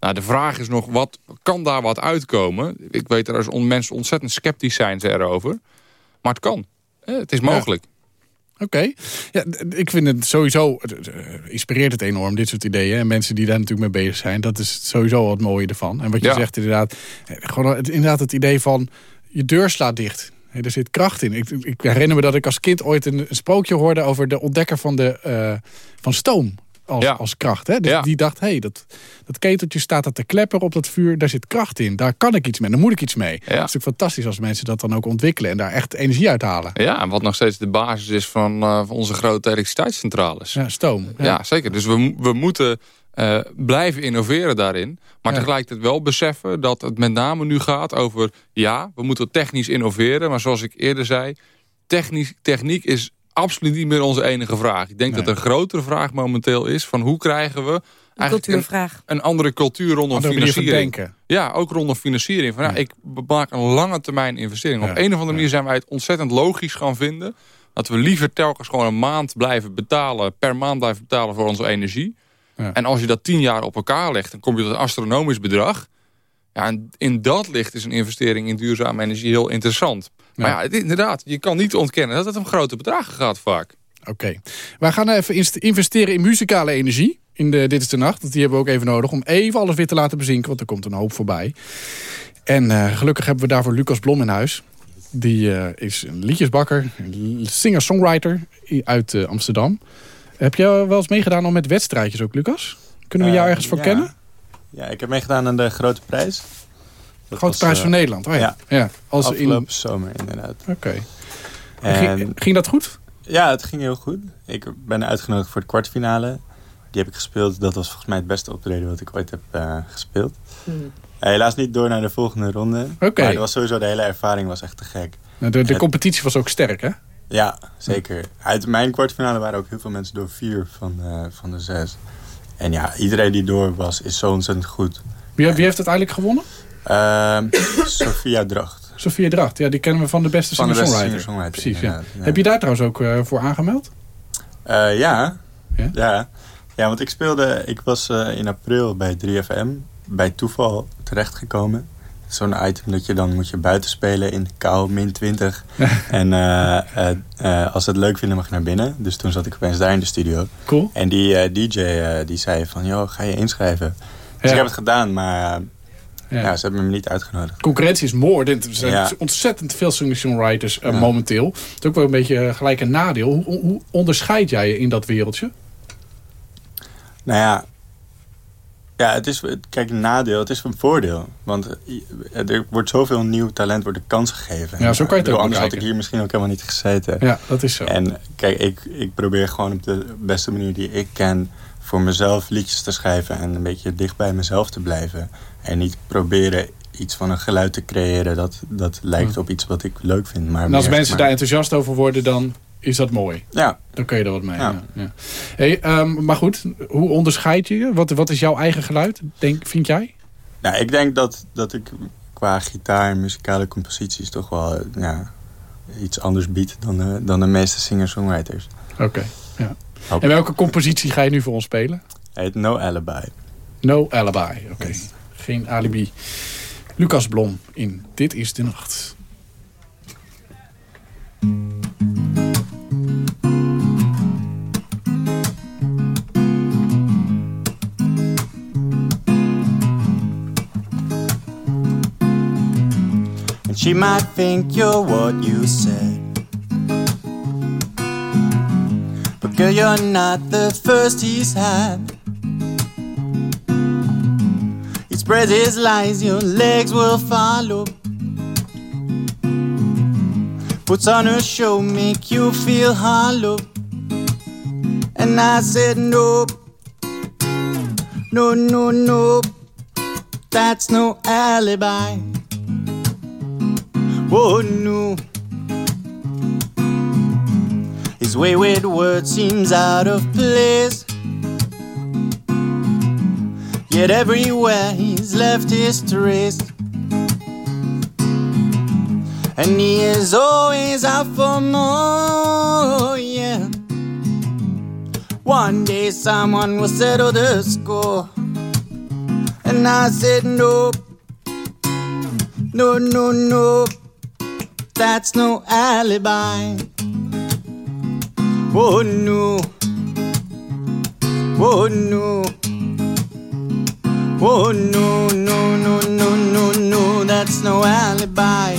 Nou, de vraag is nog, wat kan daar wat uitkomen? Ik weet dat er mensen ontzettend sceptisch zijn ze erover. Maar het kan. Het is mogelijk. Oké. Ja, ik vind het sowieso, het, eh, inspireert het enorm, dit soort ideeën. En mensen die daar natuurlijk mee bezig zijn, dat is sowieso wat mooie ervan. En wat je Ja. zegt inderdaad, eh, gewoon het, inderdaad het idee van, je deur slaat dicht. Er zit kracht in. Ik, ik herinner me dat ik als kind ooit een, een sprookje hoorde over de ontdekker van, de, eh, van stoom. Als, Ja. als kracht. Hè? Dus Ja. die dacht, hé, hey, dat, dat keteltje staat er te klepperen op dat vuur. Daar zit kracht in. Daar kan ik iets mee. Daar moet ik iets mee. Het is natuurlijk fantastisch als mensen dat dan ook ontwikkelen. En daar echt energie uithalen. Ja, en wat nog steeds de basis is van, eh, van onze grote elektriciteitscentrales. Ja, stoom. Ja, zeker. Dus we, we moeten eh, blijven innoveren daarin. Maar Ja. tegelijkertijd wel beseffen dat het met name nu gaat over... ja, we moeten technisch innoveren. Maar zoals ik eerder zei... Technisch, techniek is absoluut niet meer onze enige vraag. Ik denk Nee. dat een grotere vraag momenteel is... van hoe krijgen we Een eigenlijk een, andere cultuur rondom Andere manier van financiering. denken. Ja, ook rondom financiering. Van, ja, Ja. ik maak een lange termijn investering. Op een of andere manier zijn wij het ontzettend logisch gaan vinden... dat we liever telkens gewoon een maand blijven betalen... per maand blijven betalen voor onze energie. Ja. En als je dat tien jaar op elkaar legt... dan kom je tot een astronomisch bedrag. Ja, en in dat licht is een investering in duurzame energie heel interessant. Maar ja, inderdaad, je kan niet ontkennen dat het om grote bedragen gaat vaak. Oké. Wij gaan even investeren in muzikale energie. In de Dit is de Nacht. Want die hebben we ook even nodig om even alles weer te laten bezinken. Want er komt een hoop voorbij. En eh, gelukkig hebben we daarvoor Lucas Blom in huis. Die eh, is een liedjesbakker, een singer-songwriter uit eh, Amsterdam. Heb jij wel eens meegedaan al met wedstrijdjes ook, Lucas? Kunnen we jou ergens voor ja. kennen? Ja, ik heb meegedaan aan de Grote Prijs. Dat Grote was, prijs eh, van Nederland. Oh ja. ja. ja. Als in... Afgelopen zomer, inderdaad. Oké. En Ging, ging dat goed? ja, het ging heel goed. Ik ben uitgenodigd voor de kwartfinale. Die heb ik gespeeld. Dat was volgens mij het beste optreden wat ik ooit heb eh, gespeeld. Hmm. helaas niet door naar de volgende ronde. Oké. Maar het was sowieso, de hele ervaring was echt te gek. De, de Het- competitie was ook sterk, hè? Ja, zeker. Uit mijn kwartfinale waren ook heel veel mensen door vier van, eh, van de zes. En ja, iedereen die door was, is zo ontzettend goed. Wie, wie heeft uiteindelijk gewonnen? Ehm Sophia Dracht. Sophia Dracht. Ja, die kennen we van de beste Van de beste singer-songwriter. Precies, ja. ja. Heb je daar trouwens ook eh, voor aangemeld? Eh, ja. Ja? ja. Want ik speelde... Ik was eh, in april bij 3FM bij toeval terechtgekomen. Zo'n item dat je dan moet je buiten spelen in de kou, min 20. en als ze het leuk vinden mag je naar binnen. Dus toen zat ik opeens daar in de studio. Cool. En die DJ die zei van, joh, ga je inschrijven? Dus Ja. ik heb het gedaan, maar Ja. ja. ze hebben me niet uitgenodigd. Concurrentie is moordend. Er zijn Ja. ontzettend veel singer-songwriters eh, Ja. momenteel. Het is ook wel een beetje eh, gelijk een nadeel. Hoe, hoe onderscheid jij je in dat wereldje? Nou ja, ja het is, kijk, een nadeel, het is een voordeel. Want eh, er wordt zoveel nieuw talent, wordt de kans gegeven. Ja, zo kan je het ook Anders had ik hier misschien ook helemaal niet gezeten. Ja, dat is zo. En kijk, ik, ik probeer gewoon op de beste manier die ik ken... voor mezelf liedjes te schrijven en een beetje dicht bij mezelf te blijven. En niet proberen iets van een geluid te creëren... dat, dat lijkt op iets wat ik leuk vind. Maar en als meer, mensen maar- daar enthousiast over worden, dan is dat mooi. Ja, Dan kun je er wat mee. Ja. Hey, ehm, maar goed, hoe onderscheid je je? Wat, wat is jouw eigen geluid, denk, vind jij? Nou, ik denk dat, dat ik qua gitaar en muzikale composities toch wel ja, iets anders bied dan de, dan de meeste singer-songwriters. Oké. ja. En welke compositie ga je nu voor ons spelen? Heet No Alibi. No Alibi. Oké. Geen alibi. Lucas Blom in Dit is de Nacht. And she might think you're what you said. But girl, you're not the first he's had. Spreads his lies, your legs will follow. Puts on a show, make you feel hollow. And I said, nope, no, no, no, that's no alibi. Oh no. His wayward word seems out of place. Yet everywhere he's left his trace. And he is always out for more, yeah. One day someone will settle the score. And I said, nope, no, no, no, that's no alibi. Oh no, oh no, oh no, no, no, no, no, no, that's no alibi.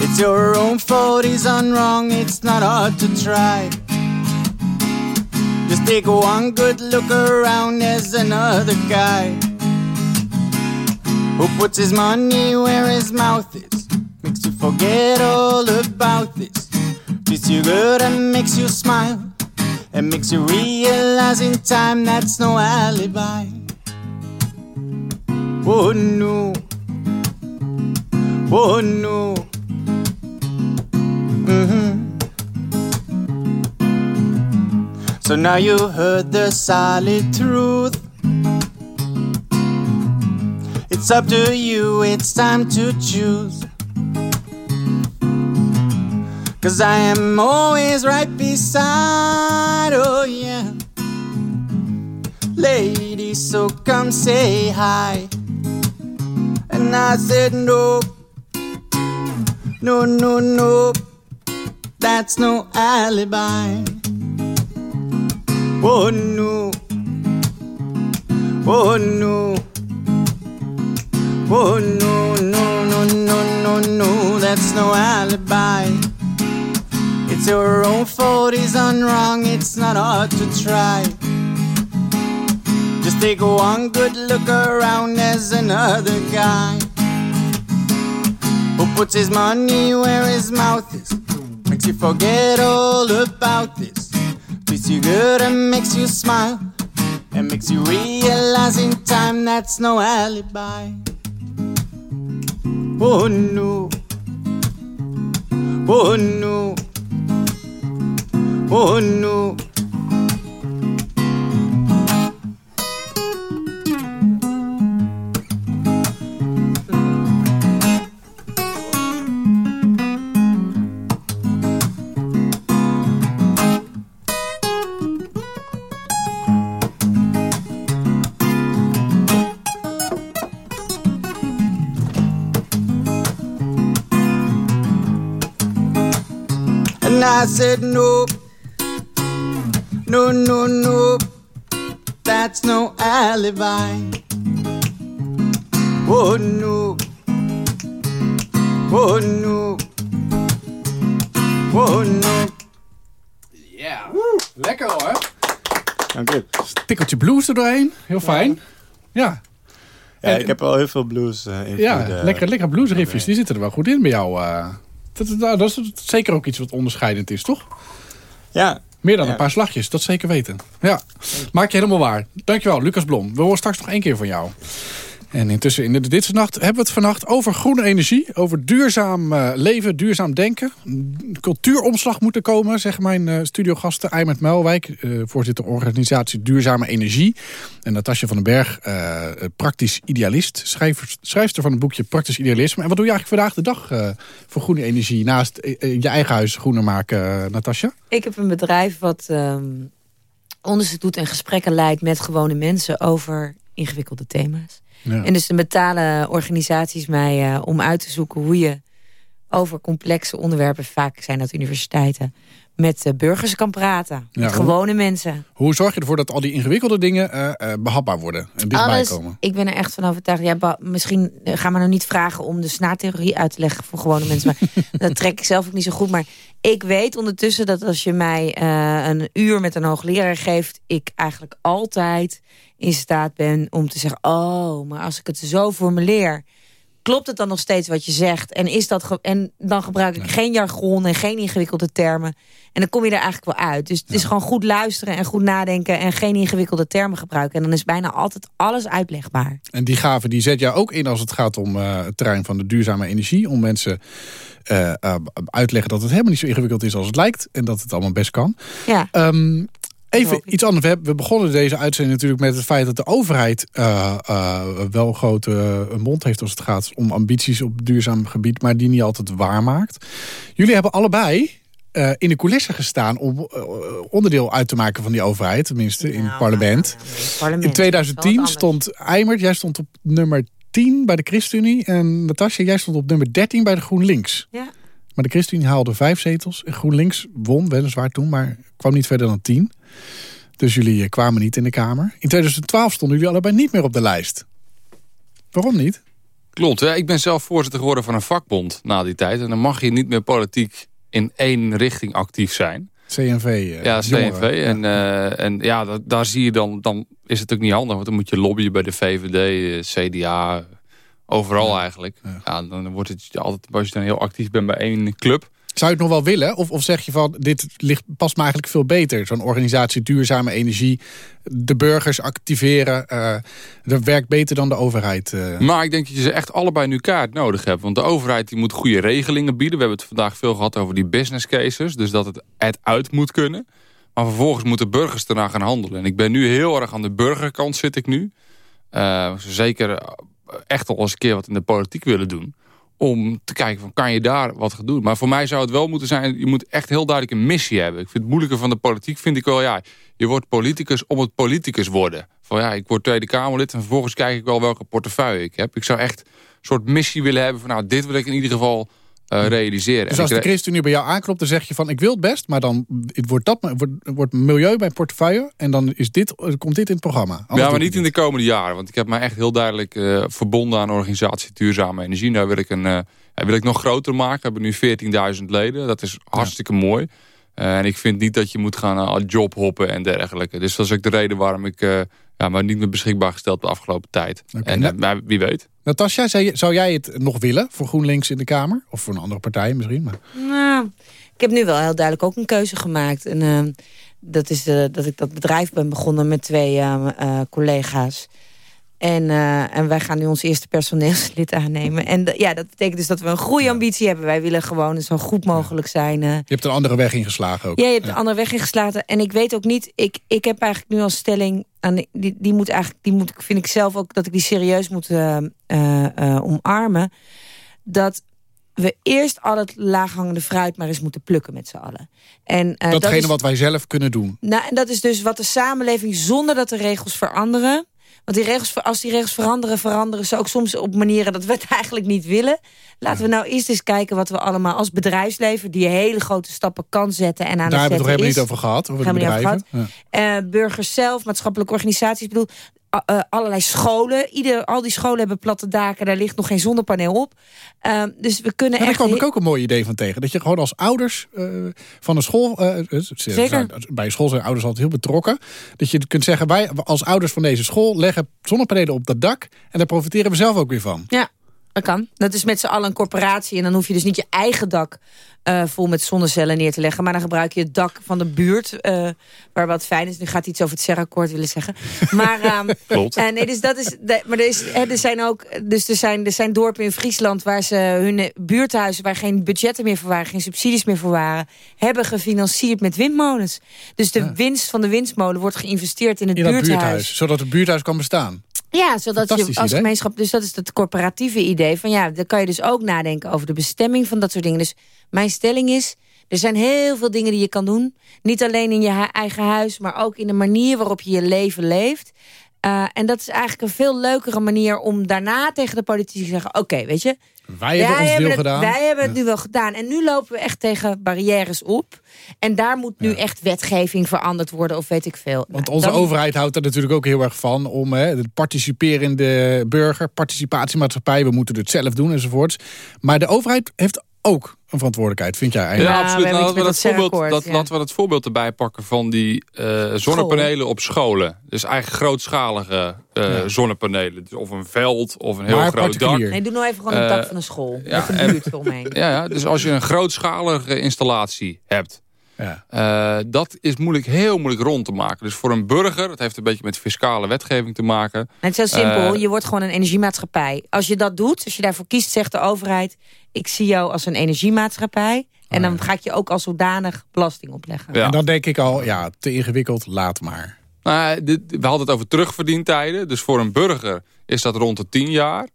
It's your own fault, he's done wrong, it's not hard to try. Just take one good look around, there's another guy who puts his money where his mouth is. Makes you forget all about this. Treats you good and makes you smile. And makes you realize in time that's no alibi. Oh no. Oh no. Mm-hmm. So now you heard the solid truth. It's up to you, it's time to choose. Cause I am always right beside, oh yeah. Lady, so come say hi. And I said, no, no, no, no, that's no alibi. Oh no, oh no. Oh no, no, no, no, no, no, that's no alibi. It's your own fault, he's done wrong, it's not hard to try. Just take one good look around, there's another guy who puts his money where his mouth is. Makes you forget all about this. Treats you good and makes you smile. and makes you realize in time that's no alibi. Oh no, oh no, oh no. I said, nope, no, no, no, that's no alibi. Oh no, oh no, oh no. Ja, lekker hoor. Dank u. Tikkeltje blues er doorheen, heel fijn. Ja, Ja, ik heb wel heel veel blues eh invloeden. ja lekker, lekker bluesriffjes, die zitten er wel goed in bij jou. eh. Dat, is- nou, dat is zeker ook iets wat onderscheidend is, toch? Ja. Meer dan Ja. een paar slagjes, dat zeker weten. Ja, maak je helemaal waar. Dankjewel, Lucas Blom. We horen straks nog één keer van jou. En intussen in de Dit is Nacht hebben we het vannacht over groene energie. Over duurzaam eh, leven, duurzaam denken. Cultuuromslag moet er komen, zeggen mijn eh, studiogasten. Eimert Melwijk, eh, voorzitter organisatie Duurzame Energie. En Natasja van den Berg, praktisch idealist. Schrijver, schrijfster van het boekje Praktisch Idealisme. En wat doe je eigenlijk vandaag de dag voor groene energie? Naast je eigen huis groener maken, Natasja? Ik heb een bedrijf wat ehm, onderzoek doet en gesprekken leidt met gewone mensen over ingewikkelde thema's. En dus dan betalen organisaties mij uh, om uit te zoeken hoe je over complexe onderwerpen, vaak zijn dat universiteiten, met uh, burgers kan praten. Ja, met hoe- gewone mensen. Hoe zorg je ervoor dat al die ingewikkelde dingen eh, eh, behapbaar worden en dichtbij Alles, komen? ik ben er echt van overtuigd. Ja, misschien eh, gaan we nou niet vragen om de snaartheorie uit te leggen voor gewone mensen. Maar dat trek ik zelf ook niet zo goed. Maar ik weet ondertussen dat als je mij eh, een uur met een hoogleraar geeft... ik eigenlijk altijd in staat ben om te zeggen... oh, maar als ik het zo formuleer... Klopt het dan nog steeds wat je zegt? En, is dat en dan gebruik ik geen jargon en geen ingewikkelde termen. En dan kom je er eigenlijk wel uit. Dus het is gewoon goed luisteren en goed nadenken... en geen ingewikkelde termen gebruiken. En dan is bijna altijd alles uitlegbaar. En die gave die zet jij ook in als het gaat om eh, het terrein van de duurzame energie. Om mensen eh, eh, uitleggen dat het helemaal niet zo ingewikkeld is als het lijkt. En dat het allemaal best kan. Ja. Ehm, even iets anders. We, hebben- we begonnen deze uitzending natuurlijk met het feit dat de overheid uh, uh, wel een grote mond heeft als het gaat om ambities op duurzaam gebied. Maar die niet altijd waarmaakt. Jullie hebben allebei uh, in de coulissen gestaan om onderdeel uit te maken van die overheid. Tenminste in het parlement. parlement. In 2010 stond Eimert, jij stond op nummer 10 bij de ChristenUnie. En Natasja, jij stond op nummer 13 bij de GroenLinks. Ja. Maar de ChristenUnie haalde vijf zetels. En GroenLinks won weliswaar toen, maar kwam niet verder dan 10. Dus jullie uh, kwamen niet in de Kamer. In 2012 stonden jullie allebei niet meer op de lijst. Waarom niet? Klopt, hè? ik ben zelf voorzitter geworden van een vakbond na die tijd. En dan mag je niet meer politiek in één richting actief zijn. CNV. Uh, ja, CNV. En, uh, en ja, dat, daar zie je dan, dan is het ook niet handig. Want dan moet je lobbyen bij de VVD, CDA, overal ja. eigenlijk. Ja. ja. dan wordt het altijd, als je dan heel actief bent bij één club. Zou je het nog wel willen? Of, of zeg je van, dit ligt, past me eigenlijk veel beter. Zo'n organisatie duurzame energie, de burgers activeren. Uh, dat werkt beter dan de overheid. Uh. Maar ik denk dat je ze echt allebei nu kaart nodig hebt. Want de overheid die moet goede regelingen bieden. We hebben het vandaag veel gehad over die business cases. Dus dat het, het uit moet kunnen. Maar vervolgens moeten burgers erna gaan handelen. En ik ben nu heel erg aan de burgerkant zit ik nu. Uh, zeker echt al eens een keer wat in de politiek willen doen om te kijken van kan je daar wat gaan doen. Maar voor mij zou het wel moeten zijn, je moet echt heel duidelijk een missie hebben. Ik vind het moeilijker van de politiek, vind ik wel, ja, je wordt politicus om het politicus worden. Van ja, ik word Tweede Kamerlid en vervolgens kijk ik wel welke portefeuille ik heb. Ik zou echt een soort missie willen hebben van nou, dit wil ik in ieder geval uh, realiseren. Dus als de ChristenUnie bij jou aanklopt, dan zeg je van ik wil het best, maar dan wordt, dat, wordt, wordt milieu bij portefeuille en dan is dit, komt dit in het programma. Anders ja, maar niet in de komende jaren, want ik heb mij echt heel duidelijk uh, verbonden aan organisatie Duurzame Energie. Daar wil ik, een, uh, wil ik nog groter maken. We hebben nu 14.000 leden, dat is hartstikke ja. mooi. En ik vind niet dat je moet gaan jobhoppen en dergelijke. Dus dat is ook de reden waarom ik Ja, maar niet meer beschikbaar gesteld de afgelopen tijd. En nou- maar wie weet. Natasja, zou jij het nog willen voor GroenLinks in de Kamer? Of voor een andere partij misschien? Maar... Nou, ik heb nu wel heel duidelijk ook een keuze gemaakt. En eh, dat is de, dat ik dat bedrijf ben begonnen met twee eh, eh, collega's. En, eh, en wij gaan nu ons eerste personeelslid aannemen. En ja, dat betekent dus dat we een groeiambitie hebben. Wij willen gewoon zo goed mogelijk zijn. eh. Je hebt een andere weg ingeslagen ook. Ja, je hebt een andere weg ingeslagen. En ik weet ook niet, ik, ik heb eigenlijk nu als stelling... Aan, die, die moet eigenlijk, die moet, vind ik zelf ook dat ik die serieus moet eh, omarmen. Dat we eerst al het laaghangende fruit maar eens moeten plukken met z'n allen. En, Datgene is, wat wij zelf kunnen doen. nou, en dat is dus wat de samenleving zonder dat de regels veranderen... Want die regels, als die regels veranderen, veranderen ze ook soms op manieren dat we het eigenlijk niet willen. Laten we nou eerst eens kijken wat we allemaal als bedrijfsleven... die hele grote stappen kan zetten en aan Daar het hebben we het zetten toch helemaal is. niet over gehad? Over de bedrijven? over Eh, burgers zelf, maatschappelijke organisaties. Ik bedoel, eh, allerlei scholen. Ieder, al die scholen hebben platte daken. Daar ligt nog geen zonnepaneel op. Eh, dus we kunnen daar echt... kwam ik ook een mooi idee van tegen. Dat je gewoon als ouders eh, van een school... eh, Zeker. Bij een school zijn ouders altijd heel betrokken. Dat je kunt zeggen, wij als ouders van deze school... leggen zonnepanelen op dat dak. En daar profiteren we zelf ook weer van. Ja, dat kan. Dat is met z'n allen een corporatie. En dan hoef je dus niet je eigen dak eh, vol met zonnecellen neer te leggen. Maar dan gebruik je het dak van de buurt. eh, waar wat fijn is. Nu gaat iets over het Serrakkoord willen zeggen. Maar, ehm, Klopt. eh, nee, dus dat is, de- maar er, is, hè, er zijn ook dus er zijn, er zijn dorpen in Friesland... waar ze hun buurthuizen, waar geen budgetten meer voor waren... geen subsidies meer voor waren... hebben gefinancierd met windmolens. Dus de winst van de windmolen wordt geïnvesteerd in het In buurthuis. Zodat het buurthuis kan bestaan. Ja, zodat je als idee. gemeenschap... Dus dat is het corporatieve idee. Van ja, dan kan je dus ook nadenken over de bestemming van dat soort dingen. Dus mijn stelling is... Er zijn heel veel dingen die je kan doen. Niet alleen in je eigen huis, maar ook in de manier waarop je je leven leeft. Eh, en dat is eigenlijk een veel leukere manier om daarna tegen de politici te zeggen... oké, weet je, Wij hebben ons deel het, gedaan. wij hebben het nu wel gedaan. En nu lopen we echt tegen barrières op. En daar moet nu echt wetgeving veranderd worden of weet ik veel. Want Nou, onze dan- overheid houdt er natuurlijk ook heel erg van... om hè, de participerende burger, participatiemaatschappij... we moeten het zelf doen enzovoorts. Maar de overheid heeft ook een verantwoordelijkheid, vind jij Ja, eigenlijk? absoluut. we hebben Nou, laten, we dat voorbeeld, dat, ja. laten we dat voorbeeld erbij pakken van die eh, zonnepanelen op scholen. Dus eigenlijk grootschalige eh, zonnepanelen. Dus of een veld of een heel Maar groot dak. Nee, doe nou even gewoon het Eh, dak van een school. ja, een en- buurt eromheen. Ja, ja, dus als je een grootschalige installatie hebt... Ja. eh, dat is moeilijk, heel moeilijk rond te maken. Dus voor een burger, dat heeft een beetje met fiscale wetgeving te maken. Het is heel simpel. Eh, je wordt gewoon een energiemaatschappij. Als je dat doet, als je daarvoor kiest, zegt de overheid... ik zie jou als een energiemaatschappij. En dan ga ik je ook als zodanig belasting opleggen. Ja. En dan denk ik al, ja, te ingewikkeld, laat maar. Nou, dit, we hadden het over terugverdientijden. Dus voor een burger is dat rond de 10 jaar.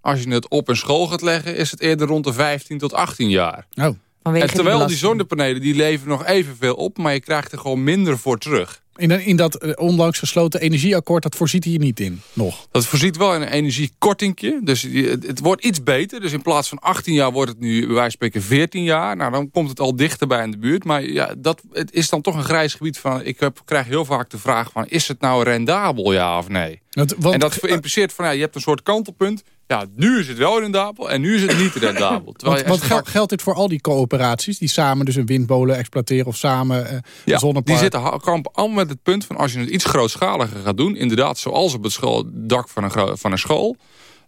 Als je het op een school gaat leggen, is het eerder rond de 15 tot 18 jaar. Oh, En terwijl de die zonnepanelen, die leveren nog evenveel op... maar je krijgt er gewoon minder voor terug. in, in dat eh, onlangs gesloten energieakkoord, dat voorziet hier niet in, nog. Dat voorziet wel in een energiekortingje. Dus die- het, het wordt iets beter. Dus in plaats van 18 jaar wordt het nu bij wijze van spreken 14 jaar. Nou, dan komt het al dichterbij in de buurt. Maar ja, dat, het is dan toch een grijs gebied van... Ik heb, krijg heel vaak de vraag van... Is het nou rendabel, ja of nee? Want, want- en dat impliceert van... Ja, je hebt een soort kantelpunt. Ja, nu is het wel rendabel en nu is het niet rendabel. Terwijl Want, want vaak- geldt dit voor al die coöperaties... die samen dus een windmolen exploiteren of samen eh, een Ja, zonnepark? die zitten kampen allemaal met het punt van als je het iets grootschaliger gaat doen, inderdaad zoals op het school, dak van een, van een school,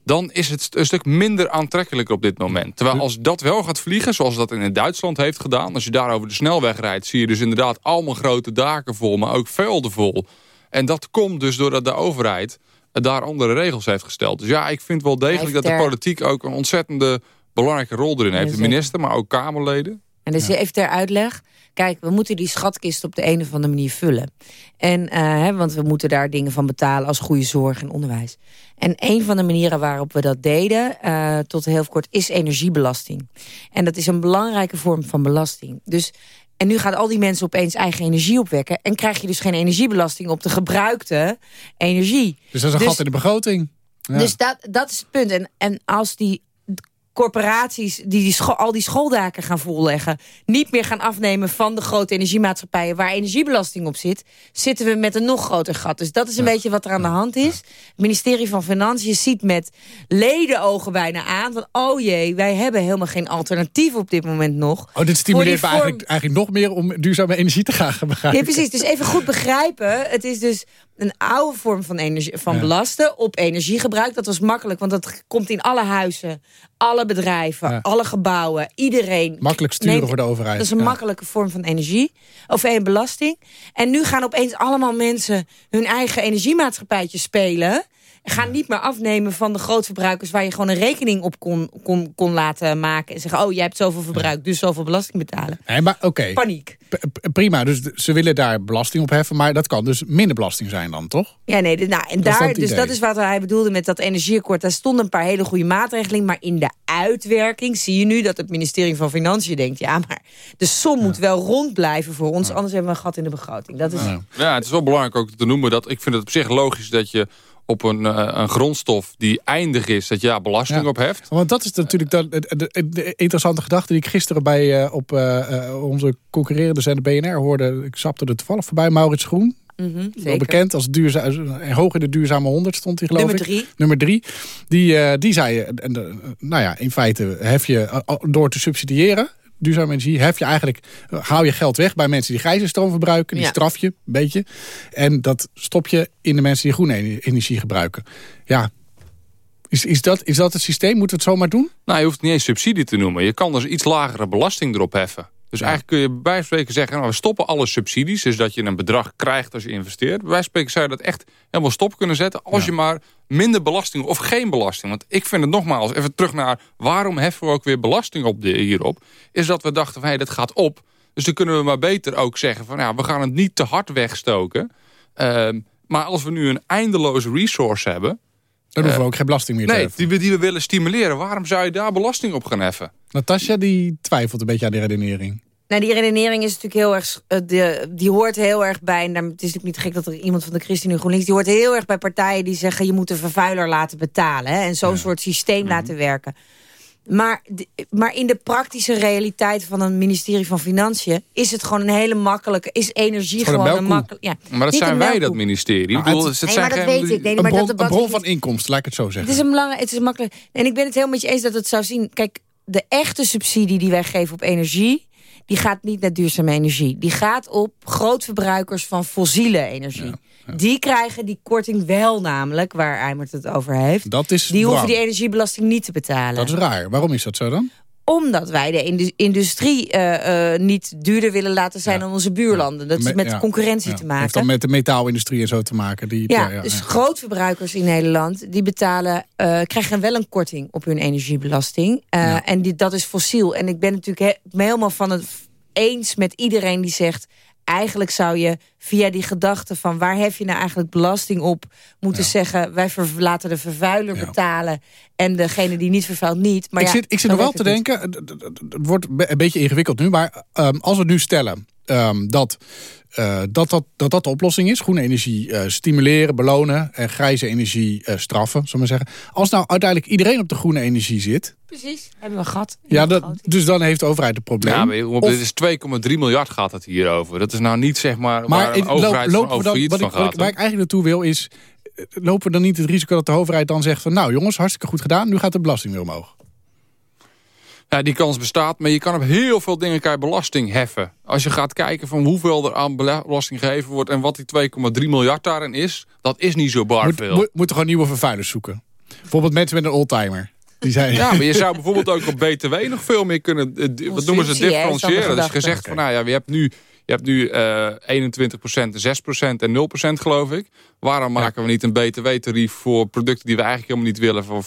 dan is het een stuk minder aantrekkelijk op dit moment. Terwijl als dat wel gaat vliegen, zoals dat in Duitsland heeft gedaan, als je daar over de snelweg rijdt, zie je dus inderdaad allemaal grote daken vol, maar ook velden vol. En dat komt dus doordat de overheid daar andere regels heeft gesteld. Dus ja, ik vind wel degelijk dat de politiek ook een ontzettende belangrijke rol erin heeft. De minister, maar ook Kamerleden. En dus even ter uitleg. Kijk, we moeten die schatkist op de een of andere manier vullen. En, eh, hè, want we moeten daar dingen van betalen als goede zorg en onderwijs. En een van de manieren waarop we dat deden, eh, tot heel kort, is energiebelasting. En dat is een belangrijke vorm van belasting. Dus, en nu gaan al die mensen opeens eigen energie opwekken. En krijg je dus geen energiebelasting op de gebruikte energie. Dus dat is een Dus- gat in de begroting. Ja. Dus dat, dat is het punt. En, en als die corporaties die, die al die schooldaken gaan volleggen... niet meer gaan afnemen van de grote energiemaatschappijen... waar energiebelasting op zit, zitten we met een nog groter gat. Dus dat is een beetje wat er aan de hand is. Het ministerie van Financiën ziet met ledenogen bijna aan... van oh jee, wij hebben helemaal geen alternatief op dit moment nog. Oh, dit stimuleert me eigenlijk, eigenlijk nog meer om duurzame energie te gaan gebruiken. Ja, precies. Dus even goed begrijpen. Het is dus een oude vorm van, energie, van Ja. belasten op energiegebruik. Dat was makkelijk, want dat komt in alle huizen, alle bedrijven, Ja. alle gebouwen, iedereen. Makkelijk sturen neemt- voor de overheid. Dat is een Ja. makkelijke vorm van energie, of een belasting. En nu gaan opeens allemaal mensen hun eigen energiemaatschappijtje spelen. Gaan niet meer afnemen van de grootverbruikers... waar je gewoon een rekening op kon, kon, kon laten maken. En zeggen, oh, jij hebt zoveel verbruikt, dus zoveel belasting betalen. Nee, maar oké. Paniek. P- Prima, dus ze willen daar belasting op heffen. Maar dat kan dus minder belasting zijn dan, toch? Ja, nee, nou, en daar, dus dat is wat hij bedoelde met dat energieakkoord. Daar stonden een paar hele goede maatregelen, maar in de uitwerking zie je nu dat het ministerie van Financiën denkt, ja, maar de som moet wel rond blijven voor ons, anders hebben we een gat in de begroting. Dat is, Ja, het is wel belangrijk ook te noemen dat ik vind het op zich logisch dat je op een, eh, een grondstof die eindig is, dat je daar belasting Ja. op heft. Want dat is natuurlijk de, de, de- de interessante gedachte die ik gisteren bij eh, op eh, onze concurrerende zender BNR hoorde. Ik sapte er toevallig voorbij. Maurits Groen, Mhm, wel bekend als hoog in de duurzame 100 stond hij geloof Nummer ik. drie. Nummer drie. Die, die zei, en, nou ja, in feite hef je door te subsidiëren duurzame energie, hef je eigenlijk, haal je geld weg bij mensen die grijze stroom verbruiken. Die Ja. straf je een beetje. En dat stop je in de mensen die groene ener- energie gebruiken. Ja, is, is, dat, is dat het systeem? Moeten we het zomaar doen? Nou, je hoeft het niet eens subsidie te noemen. Je kan dus iets lagere belasting erop heffen. Dus eigenlijk kun je bij spreken zeggen... Nou, we stoppen alle subsidies, dus dat je een bedrag krijgt als je investeert. Bij spreken zou je dat echt helemaal stop kunnen zetten... als je maar minder belasting of geen belasting... want ik vind het nogmaals, even terug naar... waarom heffen we ook weer belasting op de, hierop... is dat we dachten van, hey, dat gaat op. Dus dan kunnen we maar beter ook zeggen van... ja, we gaan het niet te hard wegstoken. Ehm, maar als we nu een eindeloze resource hebben... Dan hoeven we ook geen belasting meer te Nee, heffen. die we, die we willen stimuleren. Waarom zou je daar belasting op gaan heffen? Natasja die twijfelt een beetje aan die redenering. Nou, die redenering is natuurlijk heel erg. eh, de, die hoort heel erg bij. En daar- het is natuurlijk niet gek dat er iemand van de ChristenUnie GroenLinks. die hoort heel erg bij partijen die zeggen. je moet de vervuiler laten betalen. Hè, en zo'n soort systeem Mhm. laten werken. Maar, maar in de praktische realiteit van een ministerie van Financiën. is het gewoon een hele makkelijke. is energie gewoon een gewoon een, melkkoe. makkelijk. Ja, Maar dat niet zijn een wij, dat ministerie. Ik Nou, bedoel, het- het Nee, zijn maar dat weet ik. Nee, Een maar bron, dat debat een bron van inkomsten, laat ik het zo zeggen. Het is een belangrijk, het is makkelijk. En ik ben het heel met je eens dat het zou zien. Kijk, de echte subsidie die wij geven op energie, die gaat niet naar duurzame energie. Die gaat op grootverbruikers van fossiele energie. Die krijgen die korting wel namelijk, waar Eimert het over heeft. Dat is Die hoeven die energiebelasting niet te betalen. Dat is raar. Waarom is dat zo dan? Omdat wij de indu- industrie eh, eh, niet duurder willen laten zijn dan onze buurlanden. Dat is Me- met ja. concurrentie Ja. te Heeft dan maken. met de metaalindustrie en zo te maken. Die, Ja, dus grootverbruikers in Nederland... die betalen, eh, krijgen wel een korting op hun energiebelasting. En die, dat is fossiel. En ik ben natuurlijk he- helemaal van het eens met iedereen die zegt... eigenlijk zou je via die gedachte van... waar hef je nou eigenlijk belasting op... moeten zeggen, wij laten de vervuiler Ja. betalen... en degene die niet vervuilt niet. Maar ik ja, zit, ik zit nog wel te denken, het- wordt een beetje ingewikkeld nu, maar ehm, als we nu stellen ehm, dat, eh, dat, dat, dat dat de oplossing is, groene energie eh, stimuleren, belonen en grijze energie eh, straffen, zullen we maar zeggen. Als nou uiteindelijk iedereen op de groene energie zit, Precies, hebben we een gat. ja, dat, dus dan heeft de overheid een probleem. Ja, maar Of- dit is 2,3 miljard gaat het hier over. Dat is nou niet zeg maar, Maar waar overheid van over van ik, wat ik, waar ik eigenlijk naartoe wil is, lopen we dan niet het risico dat de overheid dan zegt van nou jongens, hartstikke goed gedaan, nu gaat de belasting weer omhoog. Ja, die kans bestaat, maar je kan op heel veel dingen kan je belasting heffen. Als je gaat kijken van hoeveel er aan bela- belasting gegeven wordt... en wat die 2,3 miljard daarin is, dat is niet zo bar Moet, veel. moet, moeten gewoon nieuwe vervuilers zoeken. Bijvoorbeeld mensen met een oldtimer. Die zijn, Ja, maar je zou bijvoorbeeld ook op BTW nog veel meer kunnen... eh, wat noemen ze differentiëren. Dus gezegd van, nou ja, je hebt nu, je hebt nu eh 21%, 6% en 0% geloof ik. Waarom maken we niet een BTW-tarief voor producten die we eigenlijk helemaal niet willen voor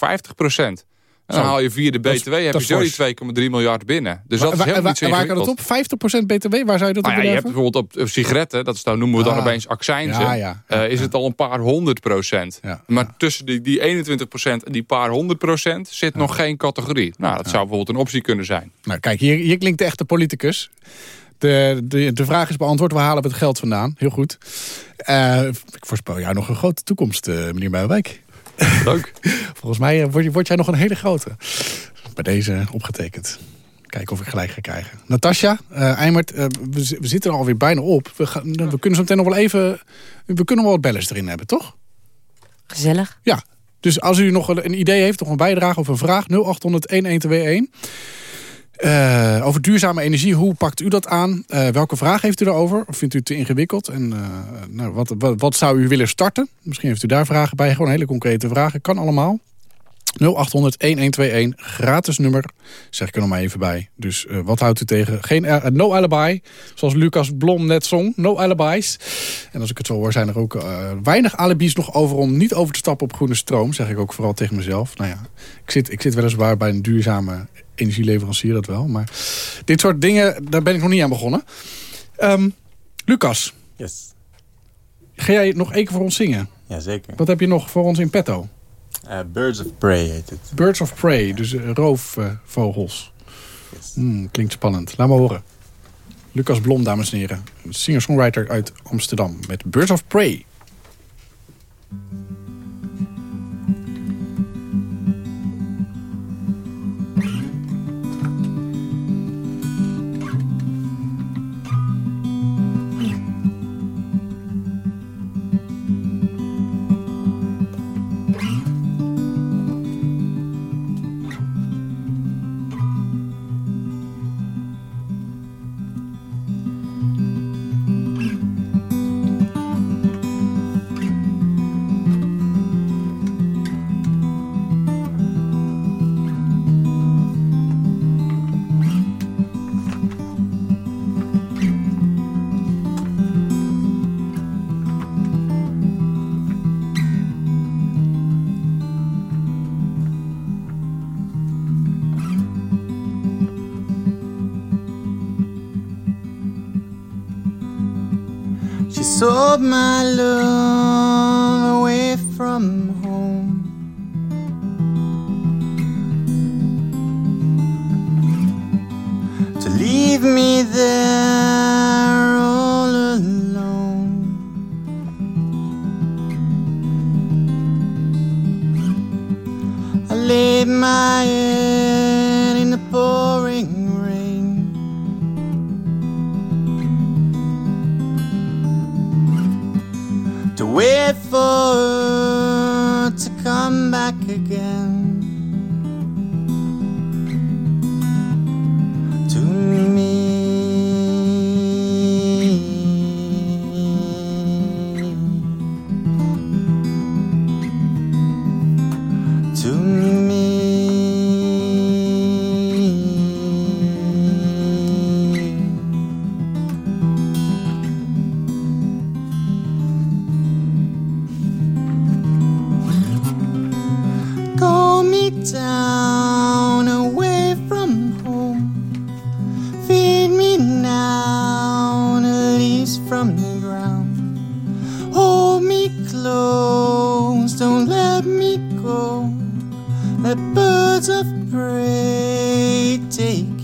50%? Dan Zo. haal je via de Dat BTW heb dat je zo die 2,3 miljard binnen. Dus dat is Waar- helemaal waar, niet zo waar kan het op? 50% btw? Waar zou je dat Nou op ja, je hebt bijvoorbeeld op, sigaretten, dat is, dan noemen we dan Ah. opeens accijnzen. Eh, is het al een paar honderd procent. Maar tussen die, die 21 procent en die paar honderd procent zit nog geen categorie. Nou, dat zou bijvoorbeeld een optie kunnen zijn. Nou, kijk, hier, hier klinkt de echte politicus. De, de, de vraag is beantwoord. We halen het geld vandaan. Heel goed. Eh, ik voorspel jou nog een grote toekomst, eh, meneer Buijwijk. Leuk. Volgens mij eh, word, jij nog een hele grote. bij deze opgetekend. Kijken of ik gelijk ga krijgen. Natasja, uh, Eimert, uh, we, we, zitten er alweer bijna op. We, gaan, we kunnen zo meteen nog wel even... We kunnen wel wat bellers erin hebben, toch? Gezellig. Ja, dus als u nog een idee heeft, nog een bijdrage of een vraag... 0800-1121. Uh, over duurzame energie, hoe pakt u dat aan? Uh, welke vraag heeft u daarover? Of vindt u het te ingewikkeld? En uh, nou, wat, wat, zou u willen starten? Misschien heeft u daar vragen bij. Gewoon hele concrete vragen. Kan allemaal. 0800-1121, gratis nummer. Zeg ik er nog maar even bij. Dus wat houdt u tegen? Geen no alibi, zoals Lucas Blom net zong. No alibis. En als ik het zo hoor, zijn er ook weinig alibis nog over... om niet over te stappen op groene stroom. Zeg ik ook vooral tegen mezelf. Nou ja, ik zit, ik zit weliswaar bij een duurzame energieleverancier, dat wel. Maar dit soort dingen, daar ben ik nog niet aan begonnen. Um, Lucas. Yes. Ga jij nog één keer voor ons zingen? Jazeker. Wat heb je nog voor ons in petto? Uh, Birds of Prey heet het. Birds of Prey, dus uh, roofvogels. Uh, yes. mm, klinkt spannend. Laat maar horen. Lucas Blom, dames en heren. Singer-songwriter uit Amsterdam. Met Birds of Prey. My love ground. Hold me close, don't let me go. Let birds of prey take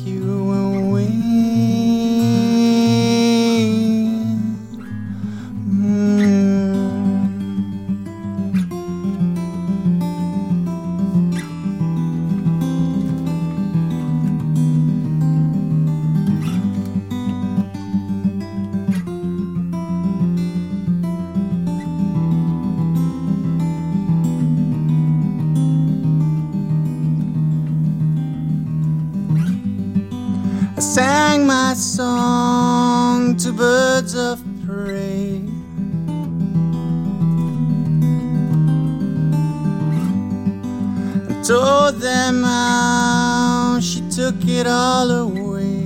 it all away.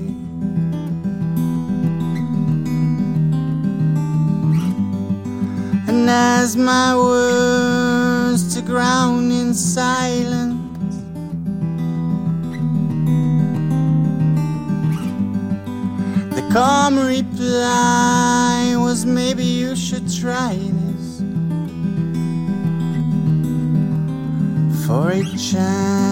And as my words to ground in silence. The calm reply was maybe you should try this for a chance.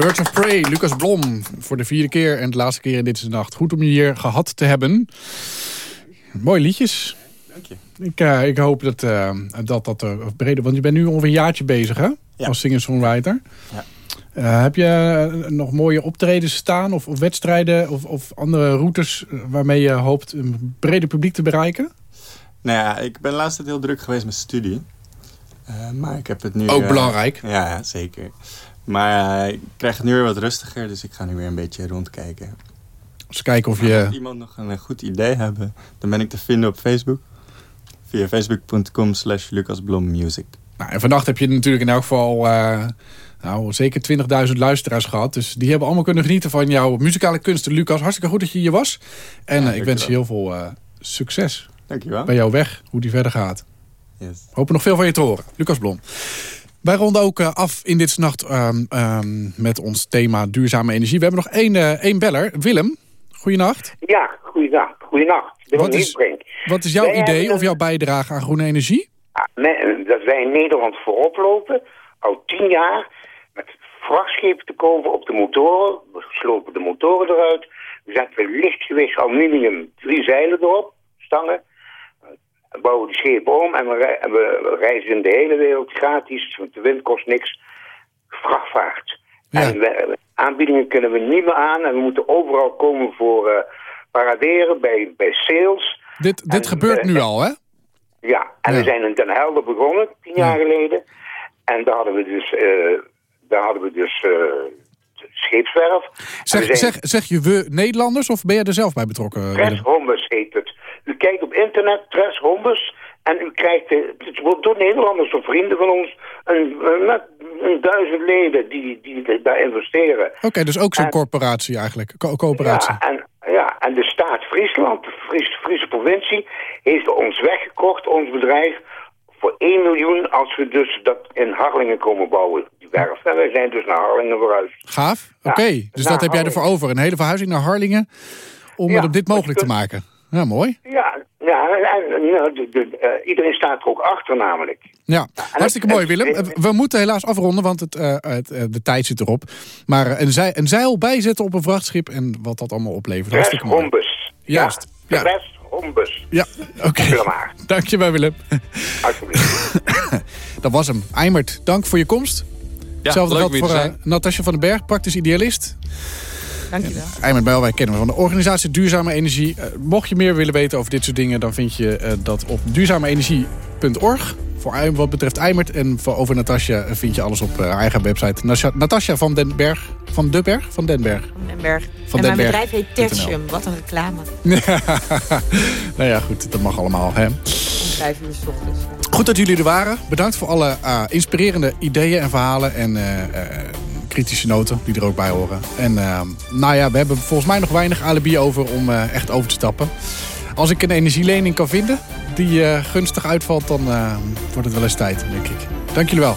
Birds of Prey, Lucas Blom. Voor de vierde keer en de laatste keer in Dit is de Nacht. Goed om je hier gehad te hebben. Mooie liedjes. Dank je. Ik, eh, ik hoop dat, eh, dat dat er breder... Want je bent nu ongeveer een jaartje bezig, hè? Ja. Als singer-songwriter. Ja. Heb je nog mooie optredens staan? Of, of wedstrijden? Of, of andere routes waarmee je hoopt een breder publiek te bereiken? Nou ja, ik ben tijd heel druk geweest met studie. Maar ik heb het nu... Ook belangrijk. Ja, zeker. Maar eh, ik krijg het nu weer wat rustiger, dus ik ga nu weer een beetje rondkijken. Dus kijken of je... iemand nog een, eh, goed idee hebben, dan ben ik te vinden op Facebook. Via facebook.com slash lucasblommusic. Nou, en vannacht heb je natuurlijk in elk geval... eh, nou, zeker 20.000 luisteraars gehad. Dus die hebben allemaal kunnen genieten van jouw muzikale kunsten. Lucas, hartstikke goed dat je hier was. En Ja, ik wens je heel veel succes Dankjewel. bij jouw weg. Hoe die verder gaat. Yes. Hopen nog veel van je te horen. Lucas Blom. Wij ronden ook eh, af in dit nacht ehm, ehm, met ons thema duurzame energie. We hebben nog één, eh, één beller. Willem, goeienacht. Ja. Goeienacht. Willem Wat is-. Wat is jouw Wij idee hebben of jouw bijdrage aan groene energie? Ah, dat wij in Nederland voorop lopen, al tien jaar, met vrachtschepen te kopen op de motoren. We slopen de motoren eruit. We zetten lichtgewicht aluminium, drie zeilen erop, stangen. Bouwen die schepen om en we, en we reizen in de hele wereld gratis, want de wind kost niks. Vrachtvaart. Ja. En we- aanbiedingen kunnen we niet meer aan en we moeten overal komen voor eh, paraderen, bij, bij sales. Dit, dit gebeurt eh, nu al, hè? Ja, en Ja. we zijn in Den Helder begonnen, tien jaar geleden. En daar hadden we dus, eh daar hadden we dus de scheepswerf. Zeg, zijn- zeg, zeg je we Nederlanders of ben je er zelf bij betrokken? Tres Hombus heet het. U kijkt op internet, Tres Hombus. En u krijgt, eh, het wordt door Nederlanders of vrienden van ons, een, net een duizend leden die, die daar investeren. Oké, dus ook zo'n corporatie eigenlijk. Co- coöperatie. Ja, en, ja, en de staat Friesland, de Fries, Friese provincie, heeft ons weggekocht, ons bedrijf, voor 1 miljoen als we dus dat in Harlingen komen bouwen, die werf. En wij zijn dus naar Harlingen verhuisd. Gaaf. Ja, Oké, dus dat heb jij ervoor over. Een hele verhuizing naar Harlingen om Ja, het dit mogelijk te maken. Ja, mooi. Ja, ja en, nou, de, de, eh, iedereen staat er ook achter namelijk. Ja, hartstikke mooi Willem. het- We moeten helaas afronden, want het, eh, het, eh, de tijd zit erop. Maar een, zei, een zeil bijzetten op een vrachtschip en wat dat allemaal oplevert. Hartstikke mooi. Hombus. Juist, Ja, ja. Hombus. Ja, oké. Maar, Dankjewel Willem. alsjeblieft. Dat was hem. Eimert, dank voor je komst. Hetzelfde leuk geldt voor zijn. Natasja van den Berg, praktisch idealist. Dankjewel. Eimert Bijlwijk kennen we van de organisatie Duurzame Energie. Eh, mocht je meer willen weten over dit soort dingen... dan vind je eh, dat op duurzameenergie.nl. Natasja.org. Voor wat betreft Eimert en voor over Natasja vind je alles op haar eigen website. Natasja, van den Berg. Van de Berg? Van den Berg. Van den Berg. Van en den mijn Berg. bedrijf heet Tertium. Wat een reclame. nou ja, goed, dat mag allemaal. Hè? Om vijf uur s ochtends. Goed dat jullie er waren. Bedankt voor alle eh, inspirerende ideeën en verhalen en eh, eh, kritische noten die er ook bij horen. En eh, nou ja, we hebben volgens mij nog weinig alibi over om eh, echt over te stappen. Als ik een energielening kan vinden die eh, gunstig uitvalt, dan eh, wordt het wel eens tijd, denk ik. Dank jullie wel.